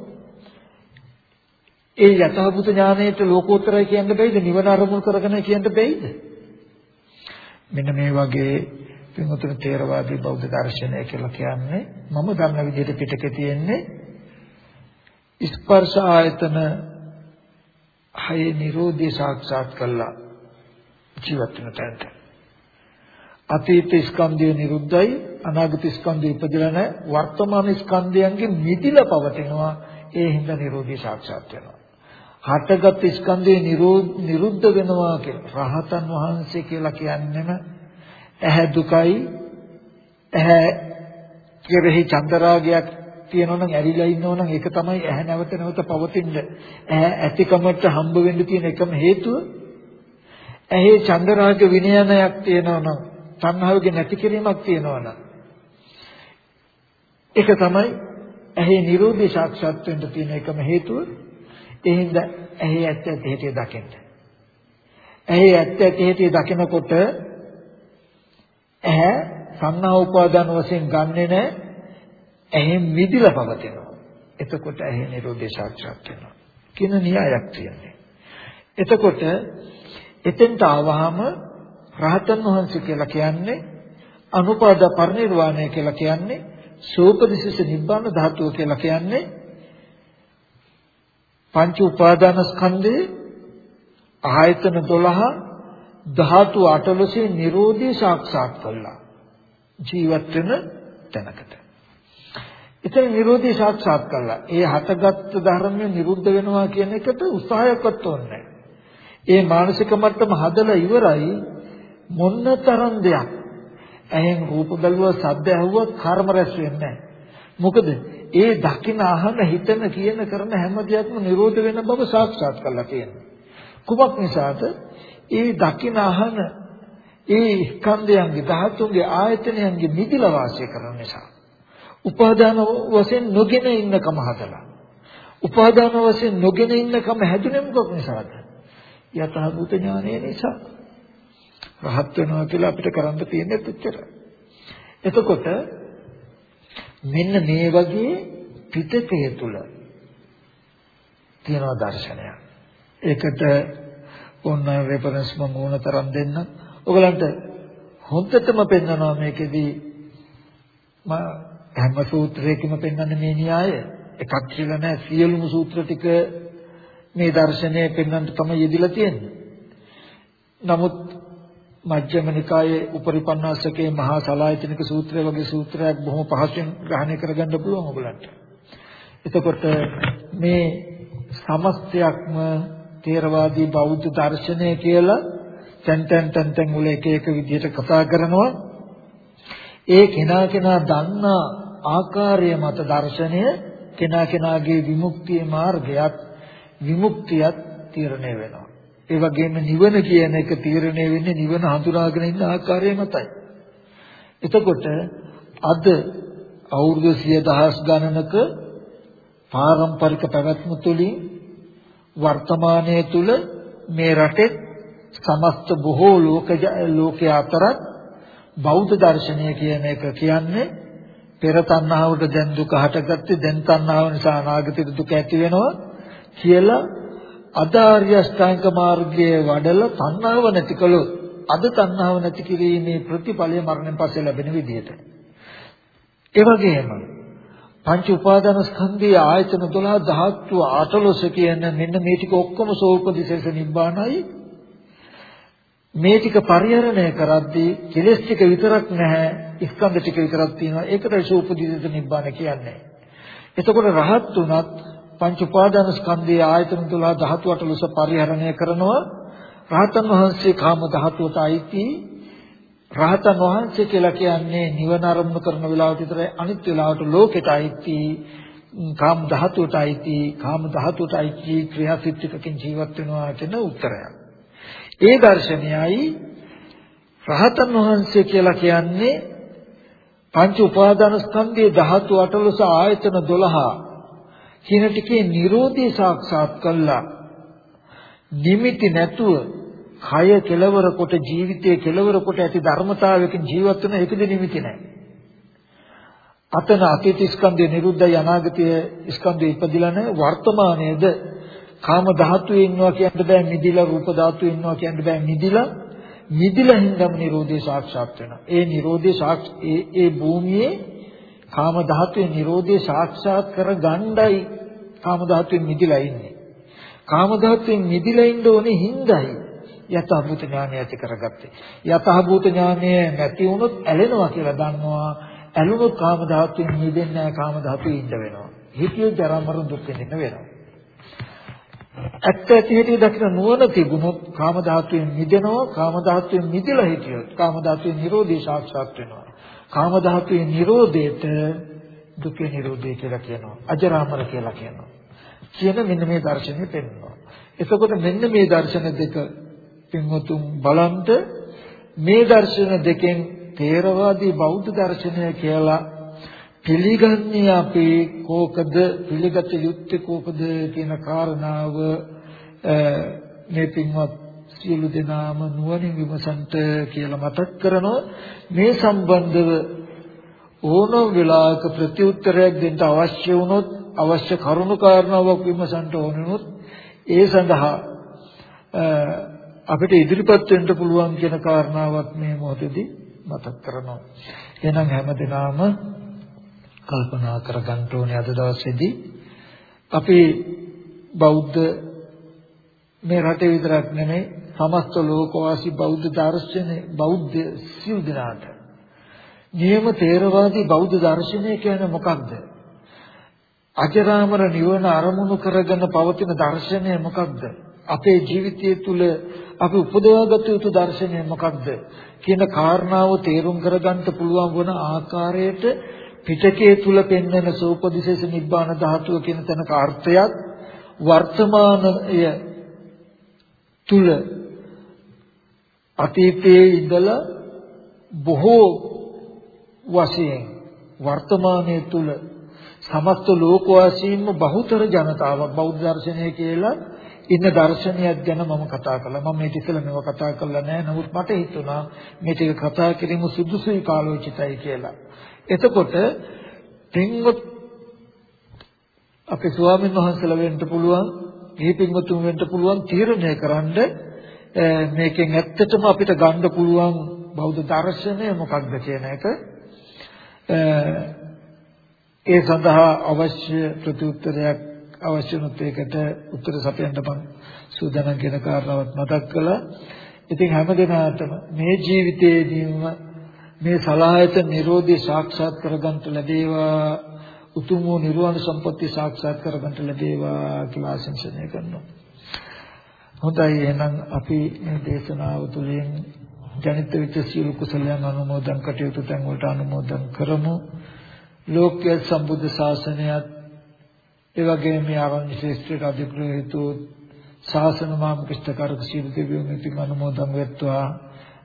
ඒ යථාභූත ඥානයට ලෝකෝත්තරයි කියන්න බැයිද? නිවන අරමුණු කරගෙන කියන්න බැයිද? මෙන්න මේ වගේ පින්වතුන් තේරවාදී බෞද්ධ දර්ශනය කියලා කියන්නේ මම දන්න විදිහට පිටකේ තියෙන්නේ ස්පර්ශ ආයතන හයේ Nirodhi සාක්ෂාත් කළා ජීවත් වෙන තැනට. අතීත ස්කන්ධය නිරුද්ධයි අනාගත ස්කන්ධය ඉපදලා නැහැ. වර්තමාන ස්කන්ධයන්ගේ මිදිලා පවතිනවා. ඒ හින්දා Nirodhi සාක්ෂාත් වෙනවා. හටගත් ස්කන්ධේ නිරුද්ධ වෙනවා කියලා. රහතන් වහන්සේ කියලා කියන්නේම ඇහැ දුකයි ඇහැ කෙරෙහි චන්දරාගයක් තියෙනවා නම් ඇරිලා ඉන්නවා නම් ඒක තමයි ඇහැ නැවත නැවත පවතින්න. ඇහැ ඇතිකමට හම්බ වෙන්න තියෙන එකම හේතුව ඇහි චන්දරාග විනයනයක් තියෙනවා නම් තණ්හාවගේ නැති කිරීමක් තියෙනවා නම්. ඒක තමයි ඇහි නිරෝධය සාක්ෂාත් වෙන්න තියෙන එකම හේතුව. ඒ හින්දා ඇහි ඇත්ත ඇති හැටි දකින්න. ඇහි ඇත්ත ඇති හැටි දකිනකොට ඇහැ සංනා උපාදාන වශයෙන් ගන්නෙ නැහැ. ඇහි මිදිලා පවතිනවා. එතකොට ඇහි නිරෝධය සාක්ෂාත් වෙනවා. කියන න්‍යායක් තියෙනවා. එතකොට එතෙන්ට ආවහම රහතන් වහන්සේ කියලා කියන්නේ අනුපාද පරිනිර්වාණය කියලා කියන්නේ සෝපදිශිෂ නිබ්බාන ධාතුව කියලා කියන්නේ පංච උපාදාන ස්කන්ධේ ආයතන 12 ධාතු 18 නිරෝධය සාක්ෂාත් කළා ජීවත් වෙන තැනකට. එතන නිරෝධය සාක්ෂාත් කළා. ඒ හටගත් ධර්මය නිරුද්ධ වෙනවා කියන එකට උත්සාහයක්වත් ඕනේ ඒ මානසික මට්ටම හදලා ඉවරයි මොන්නතරම් දෙයක්. ඇහෙන් රූප බැලුවා, සද්ද ඇහුවා, කර්ම රැස් වෙන්නේ මොකද ඒ දකින අහන හිතන කියන කරන හැම දෙයක්ම නිරෝධ වෙන බව සාක්ෂාත් කරලා තියෙනවා. කුමක් නිසාද? ඒ දකින අහන ඒ ස්කන්ධයන්ගේ ධාතුන්ගේ ආයතනයන්ගේ මිදිලා වාසය කරන නිසා. උපාදාන වශයෙන් නොගෙන ඉන්නකම හදලා. උපාදාන වශයෙන් නොගෙන ඉන්නකම හැදුනේ මොකක් නිසාද? යථාභූත ඥානය නිසා. රහත් වෙනවා කියලා අපිට කරන්න තියෙන්නේ එච්චරයි. එතකොට මෙන්න මේ වගේ පිටකය තුල තියෙන දර්ශනයක්. ඒකට ඕන රෙෆරන්ස් මම ඕන තරම් දෙන්න. ඔයගලන්ට හොඳටම පෙන්වනවා මේකෙදී මම හැම සූත්‍රයකම පෙන්වන්නේ මේ න්‍යාය. එකක් කියලා නෑ සියලුම සූත්‍ර ටික මේ දර්ශනය පෙන්වන්න තමයි යෙදිලා තියෙන්නේ. නමුත් මජ්ක්‍ධිම නිකායේ උපරිපන්නාසකේ මහා සලායතනික සූත්‍රය වගේ සූත්‍රයක් බොහොම පහසුවෙන් ග්‍රහණය කරගන්න පුළුවන් ඔයගලන්ට. එතකොට මේ සමස්තයක්ම තේරවාදී බෞද්ධ දර්ශනය කියලා තැන් තැන් තැන් තැන් වල එක එක විදිහට කතා කරනවා. ඒ කෙනා කෙනා දන්නා ආකාරය මත දර්ශනය කෙනා කෙනාගේ විමුක්තිය මාර්ගයත් විමුක්තියත් තීරණය වෙනවා. ඒ වගේම නිවන කියන එක තීරණය වෙන්නේ නිවන හඳුනාගෙන ඉන්න ආකාරය මතයි. එතකොට අද අවුරුදු 10000 ගණනක පාරම්පරික පැවැත්ම තුළින් වර්තමානයේ තුල මේ රටේ සමස්ත බොහෝ ලෝක ලෝකයේ අතරත් බෞද්ධ දර්ශනය කියන එක කියන්නේ පෙර තණ්හාවට දැන් දුක හටගත්තේ දැන් තණ්හාව නිසා අනාගතේ දුක ඇති වෙනවා කියලා අදාර්ය අෂ්ටාංග මාර්ගයේ වඩලා තණ්හාව නැති කළොත් අද තණ්හාව නැති කිරීමේ ප්‍රතිඵලය මරණයෙන් පස්සේ ලැබෙන විදිහට. ඒ වගේම පංච උපාදාන ස්කන්ධයේ ආයතන 12 ධාතු 18 කියන මෙන්න මේ ටික ඔක්කොම සෝපදිශේෂ නිබ්බානයි. මේ ටික පරිහරණය කරද්දී කෙලස් ටික විතරක් නැහැ ස්කන්ධ ටික විතරක් තියෙනවා. ඒකට සෝපදිශේෂ නිබ්බාන කියන්නේ. එතකොට රහත් උනත් පංච උපාදාන ස්කන්ධයේ ආයතන 12 ධාතු 18 පරිහරණය කරනවා. රහතන් වහන්සේ කාම ධාතුවට අයිති. රහතන් වහන්සේ කියලා කියන්නේ නිවන අරමුණු කරන වෙලාවට විතරයි අනිත් වෙලාවට ලෝකෙට අයිති කාම ධාතුවට අයිති කාම ධාතුවට අයිති ක්‍රියාසිටිකකින් ජීවත් වෙනවා කියන උත්තරයක්. ඒ දර්ශනයයි රහතන් වහන්සේ කියලා කියන්නේ පංච උපාදාන ස්කන්ධයේ ධාතු 18 ආයතන 12 කියන ටිකේ Nirodhi සාක්ෂාත් කළා. නිමිති නැතුව කය කෙලවර කොට ජීවිතයේ කෙලවර කොට ඇති ධර්මතාවයකින් ජීවත් වෙන එකද නිමිති නැහැ. අතන අතීත ස්කන්ධය නිරුද්ධයි අනාගතය ස්කන්ධය ඉපදිලා නැහැ වර්තමානයේද කාම ධාතුවේ ඉන්නවා කියන්න බෑ මිදිලා රූප ධාතුවේ ඉන්නවා කියන්න බෑ මිදිලා මිදිලා හින්දාම නිරෝධය සාක්ෂාත් වෙනවා. ඒ නිරෝධය සාක්ෂ ඒ ඒ භූමියේ කාම ධාතුවේ නිරෝධය සාක්ෂාත් කර ගණ්ඩයි කාම ධාතුවේ මිදිලා ඉන්නේ. කාම ධාතුවේ මිදිලා ඉන්න ඕනේ හින්දායි යථාභූත ඥානය ඇති කරගත්තේ. යථාභූත ඥානය නැති වුණොත් ඇලෙනවා කියලා දන්නවා. ඇලුනොත් කාම ධාතුවෙන් මිදෙන්නේ නැහැ කාම ධාතුවේ ඉඳ වෙනවා. හිතියෝ ජරා මරණ දුක් විඳින්න වෙනවා. ඇත්ත ඇති හැටි දකින නුවණ තිබුණොත් කාම ධාතුවෙන් මිදෙනවා කාම ධාතුවෙන් මිදලා හිටියොත් කාම ධාතුවේ Nirodhi සාක්ෂාත් වෙනවා කාම ධාතුවේ Nirodheට දුකේ Nirodhe කියලා කියනවා අජරාමර කියලා කියනවා කියන මෙන්න මේ දර්ශනය පෙන්වනවා එතකොට මෙන්න මේ දර්ශන දෙක පින්වතුන් බලන්ට මේ දර්ශන දෙකෙන් තේරවාදී බෞද්ධ දර්ශනය කියලා පිළිගන්නේ අපි කෝකද පිළිගත යුත්තේ කෝකද කියන කාරණාව මේ පින්වත් සියලු දෙනාම නුවණින් විමසන්ට කියලා මතක් කරනවා. මේ සම්බන්ධව ඕනම වෙලාවක ප්‍රතිඋත්තරයක් දෙන්න අවශ්‍ය වුණොත් අවශ්‍ය කරුණු කාරණාවක් විමසන්ට ඕනොත් ඒ සඳහා අපිට ඉදිරිපත් වෙන්න පුළුවන් කියන කාරණාවක් මේ මොහොතේදී මතක් කරනවා. එහෙනම් හැමදෙනාම කල්පනා කරගන්න ඕනේ අද දවසේදී අපි බෞද්ධ මේ රටේ විතරක් නෙමෙයි සමස්ත ලෝකවාසී බෞද්ධ දර්ශනය බෞද්ධ සිල් දනාට නියම තේරවාදී බෞද්ධ දර්ශනය කියන්නේ මොකක්ද? අජරාමර නිවන අරමුණු කරගෙන පවතින දර්ශනය මොකක්ද? අපේ ජීවිතය තුළ අපි උපදවාගත යුතු දර්ශනය මොකක්ද කියන කාරණාව තේරුම් කරගන්න පුළුවන් වන ආකාරයට පිටකයේ තුල පෙන්වන සෝපදිශේෂ නිබ්බාන ධාතුව කියන තැනක අර්ථයක් වර්තමානය තුල අතීතයේ ඉඳලා බොහෝ වශයෙන් වර්තමානයේ තුල සමස්ත ලෝකවාසීන්ම බහුතර ජනතාවක් බෞද්ධ දර්ශනය කියලා ඉන්න දර්ශනයක් ගැන මම කතා කළා. මම මේක ඉස්සෙල්ලා මේව කතා කළා නෑ. නමුත් මට හිතුණා මේ ටික කතා කිරීම සුදුසුයි කාලෝචිතයි කියලා. එතකොට පින්වත් අපේ ස්වාමීන් වහන්සේලා වෙන්න පුළුවන්, මේ පින්වතුන් වෙන්න පුළුවන් තීරණය කරන්න මේකෙන් ඇත්තටම අපිට ගන්න පුළුවන් බෞද්ධ දර්ශනය මොකක්ද කියන එක ඒ සඳහා අවශ්‍ය ප්‍රතිඋත්තරයක් අවශ්‍ය වුණොත් ඒකට උත්තර සපයන්න මම සූදානම් කියන කාරණාවත් මතක් කළා. ඉතින් හැමදෙනාටම මේ ජීවිතයේදීම මේ සලායත නිරෝධي සාක්ෂාත් කරගන්න ලැබේවා උතුම් වූ නිර්වාණ සම්පත්තිය සාක්ෂාත් කරගන්න ලැබේවා කියලා ආශිර්වාදනය කරනවා. හොඳයි එහෙනම් අපි මේ දේශනාව තුළින් ජනිත වෙච්ච සියලු කුසලයන් අනුමෝදන් කටයුතු තැන් වලට අනුමෝදන් කරමු. ලෝක්‍ය සම්බුද්ධ ශාසනයත් ඒ වගේම මේ ආරණ්‍ය ශ්‍රේෂ්ඨ අධිග්‍රහිතු ශාසන මාමකිෂ්ඨකාරක සීල දෙවියන් ඉතින් අනුමෝදන් වෙත්වා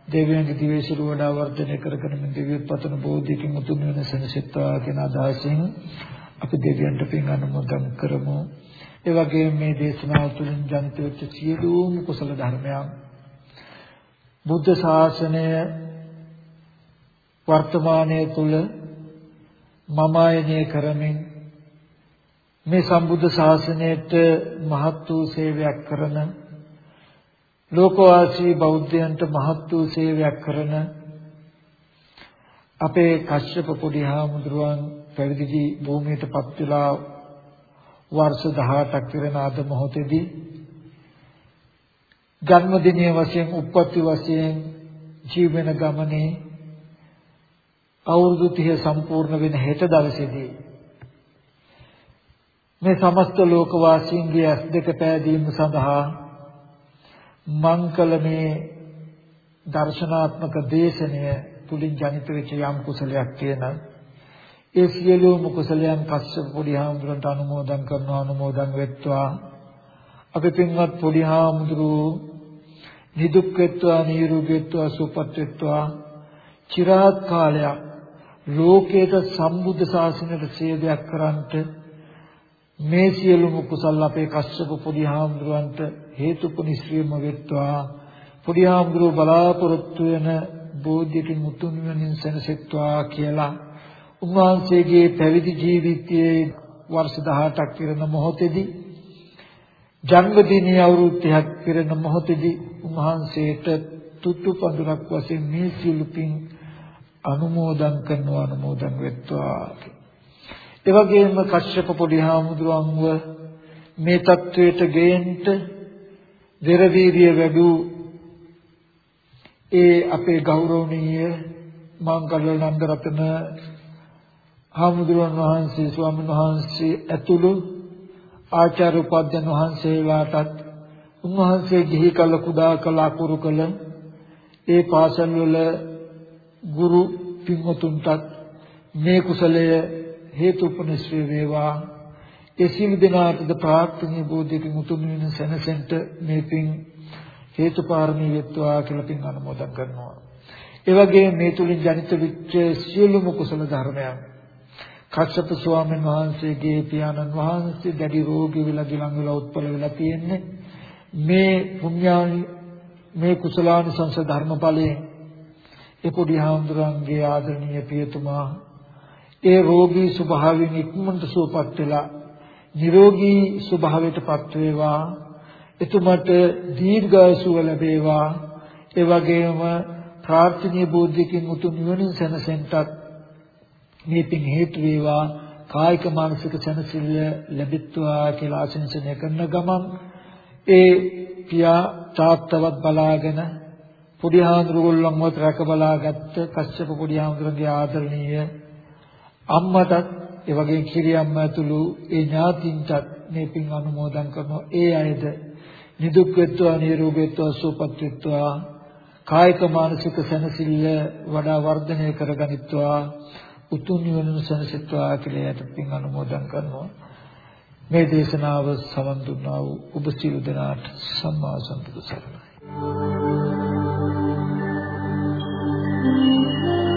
දෙවියන්ගේ දිවේශිර වඩා වර්ධනය කරගෙන මේ දෙවියන් පතන බෝධියකින් උතුම් වෙන සෙනසෙත්වා කියන අදහසින් අපි දෙවියන්ට පින් අනුමෝදන් කරමු. ඒ වගේම මේ දේශනාව තුළින් ජනිත වෙච්ච සියලුම කුසල ධර්මයන් බුද්ධ ශාසනය වර්තමානයේ තුල මම ආයනය කරමින් මේ සම්බුද්ධ ශාසනයට මහත් වූ සේවයක් කරන ලෝකවාසී බෞද්ධයන්ට මහත් වූ සේවයක් කරන අපේ කශ්‍යප පොඩි හාමුදුරුවන් පැවිදි භූමියටපත් වෙලා වර්ෂ 18ක් විතර ආද මොහොතේදී ජන්මදිනයේ වශයෙන් උප්පත්ති වශයෙන් ජීවන ගමනේ අවුරුදු 30 සම්පූර්ණ වෙන හෙට දවසේදී මේ සමස්ත ලෝකවාසීන්ගේ ඇස් දෙක පෑදීම සඳහා මං කළ මේ දර්ශනාත්මක දේශනය තුලින් ජනිත වෙච්ච යම් කුසලයක් තියෙනවා ඒ සියලුම කුසලයන් කස්සප පොඩි හාමුදුරන්ට අනුමෝදන් කරනවා අනුමෝදන් වෙත්වා. අපි පින්වත් පොඩි හාමුදුරුවෝ නිදුක් වෙත්වා නිරෝගී වෙත්වා සුවපත් වෙත්වා. চিරාත් කාලයක් ලෝකයට සම්බුද්ධ ශාසනයට සේවයක් කරන්නට මේ සියලුම කුසල් අපේ කස්සප පොඩි හාමුදුරන්ට හේතුපනිශ්‍රියම වෙත්වා. පොඩි හාමුදුරුවෝ බලාපොරොත්තු වෙන බෝධියකින් මුතුන් වෙනින් සැනසෙත්වා කියලා උන්වහන්සේගේ පැවිදි ජීවිතයේ වර්ෂ 18ක් පිරෙන මොහොතේදී ජන්මදිනයේ අවුරුදු 30ක් පිරෙන මොහොතේදී උන්වහන්සේට තුතු පඳුරක් වශයෙන් මේ සිළුපින් අනුමෝදන් කරනවා අනුමෝදන් වෙත්වා. ඒ වගේම කශ්‍යප පොඩි හාමුදුරුවන්ව මේ தത്വයට ගේන්න දරවීරිය වැඩි ඒ අපේ ගෞරවනීය මංගල නන්දරතන හාමුදුරුවන් වහන්සේ ස්වාමීන් වහන්සේ ඇතුළු ආචාර්ය උපාධ්‍යයන් වහන්සේලාටත් උන්වහන්සේ ගිහි කල කුඩා කල අකුරු කල ඒ පාසල් වල ගුරු පින්වතුන්ටත් මේ කුසලය හේතුපනිශ්‍රේ වේවා ඒ සියලු දෙනාටද ප්‍රාර්ථනීය බෝධියකින් උතුම් වෙන සැනසෙන්ට මේ පින් හේතුපාරමී වෙත්වා කියලා පින් අනුමෝදන් කරනවා. ඒ වගේම මේ තුලින් ජනිත වෙච්ච සියලුම කුසල ධර්මයන් කස්සප ස්වාමීන් වහන්සේගේ පියාණන් වහන්සේ දැඩි රෝගී වෙලා ගිලන් වෙලා උත්පල වෙලා තියෙන්නේ මේ පුණ්‍යානි මේ කුසලානිසංස ධර්ම ඵලයෙන් ඒ පොඩි හාමුදුරන්ගේ ආදරණීය පියතුමා ඒ රෝගී ස්වභාවයෙන් ඉක්මනට සුවපත් වෙලා නිරෝගී ස්වභාවයටපත් වේවා. එතුමට දීර්ඝායුෂ ලැබේවා. ඒ වගේම ප්‍රාර්ථනීය බෝධියකින් උතුම් නිවනින් සැනසෙන්නටත් මේ පින් හේතු වේවා. කායික මානසික සැනසෙල්ල ලැබෙත්වා කියලා ආශිර්වාදනය කරන ගමන් ඒ පියා තාත්තවත් බලාගෙන පොඩි හාමුදුරුවෝල්ලන්වත් රැක බලාගත්ත කස්සප පොඩි හාමුදුරන්ගේ ආදරණීය අම්මටත් ඒ වගේ කිරියම්ම ඇතුළු ඒ ඥාතින්ටත් මේ පින් අනුමෝදන් කරනවා ඒ අයද නිදුක් වෙත්වා නිරෝගී වෙත්වා සුවපත් වෙත්වා කායික මානසික සැනසෙල්ල වඩා වර්ධනය කරගනිත්වා උතුම් නිවන සැනසෙත්වා කියලා යට පින් අනුමෝදන් කරනවා මේ දේශනාව සමන් දුන්නා වූ ඔබ සියලු දෙනාට සම්මා සම්බුදු සරණයි Thank you.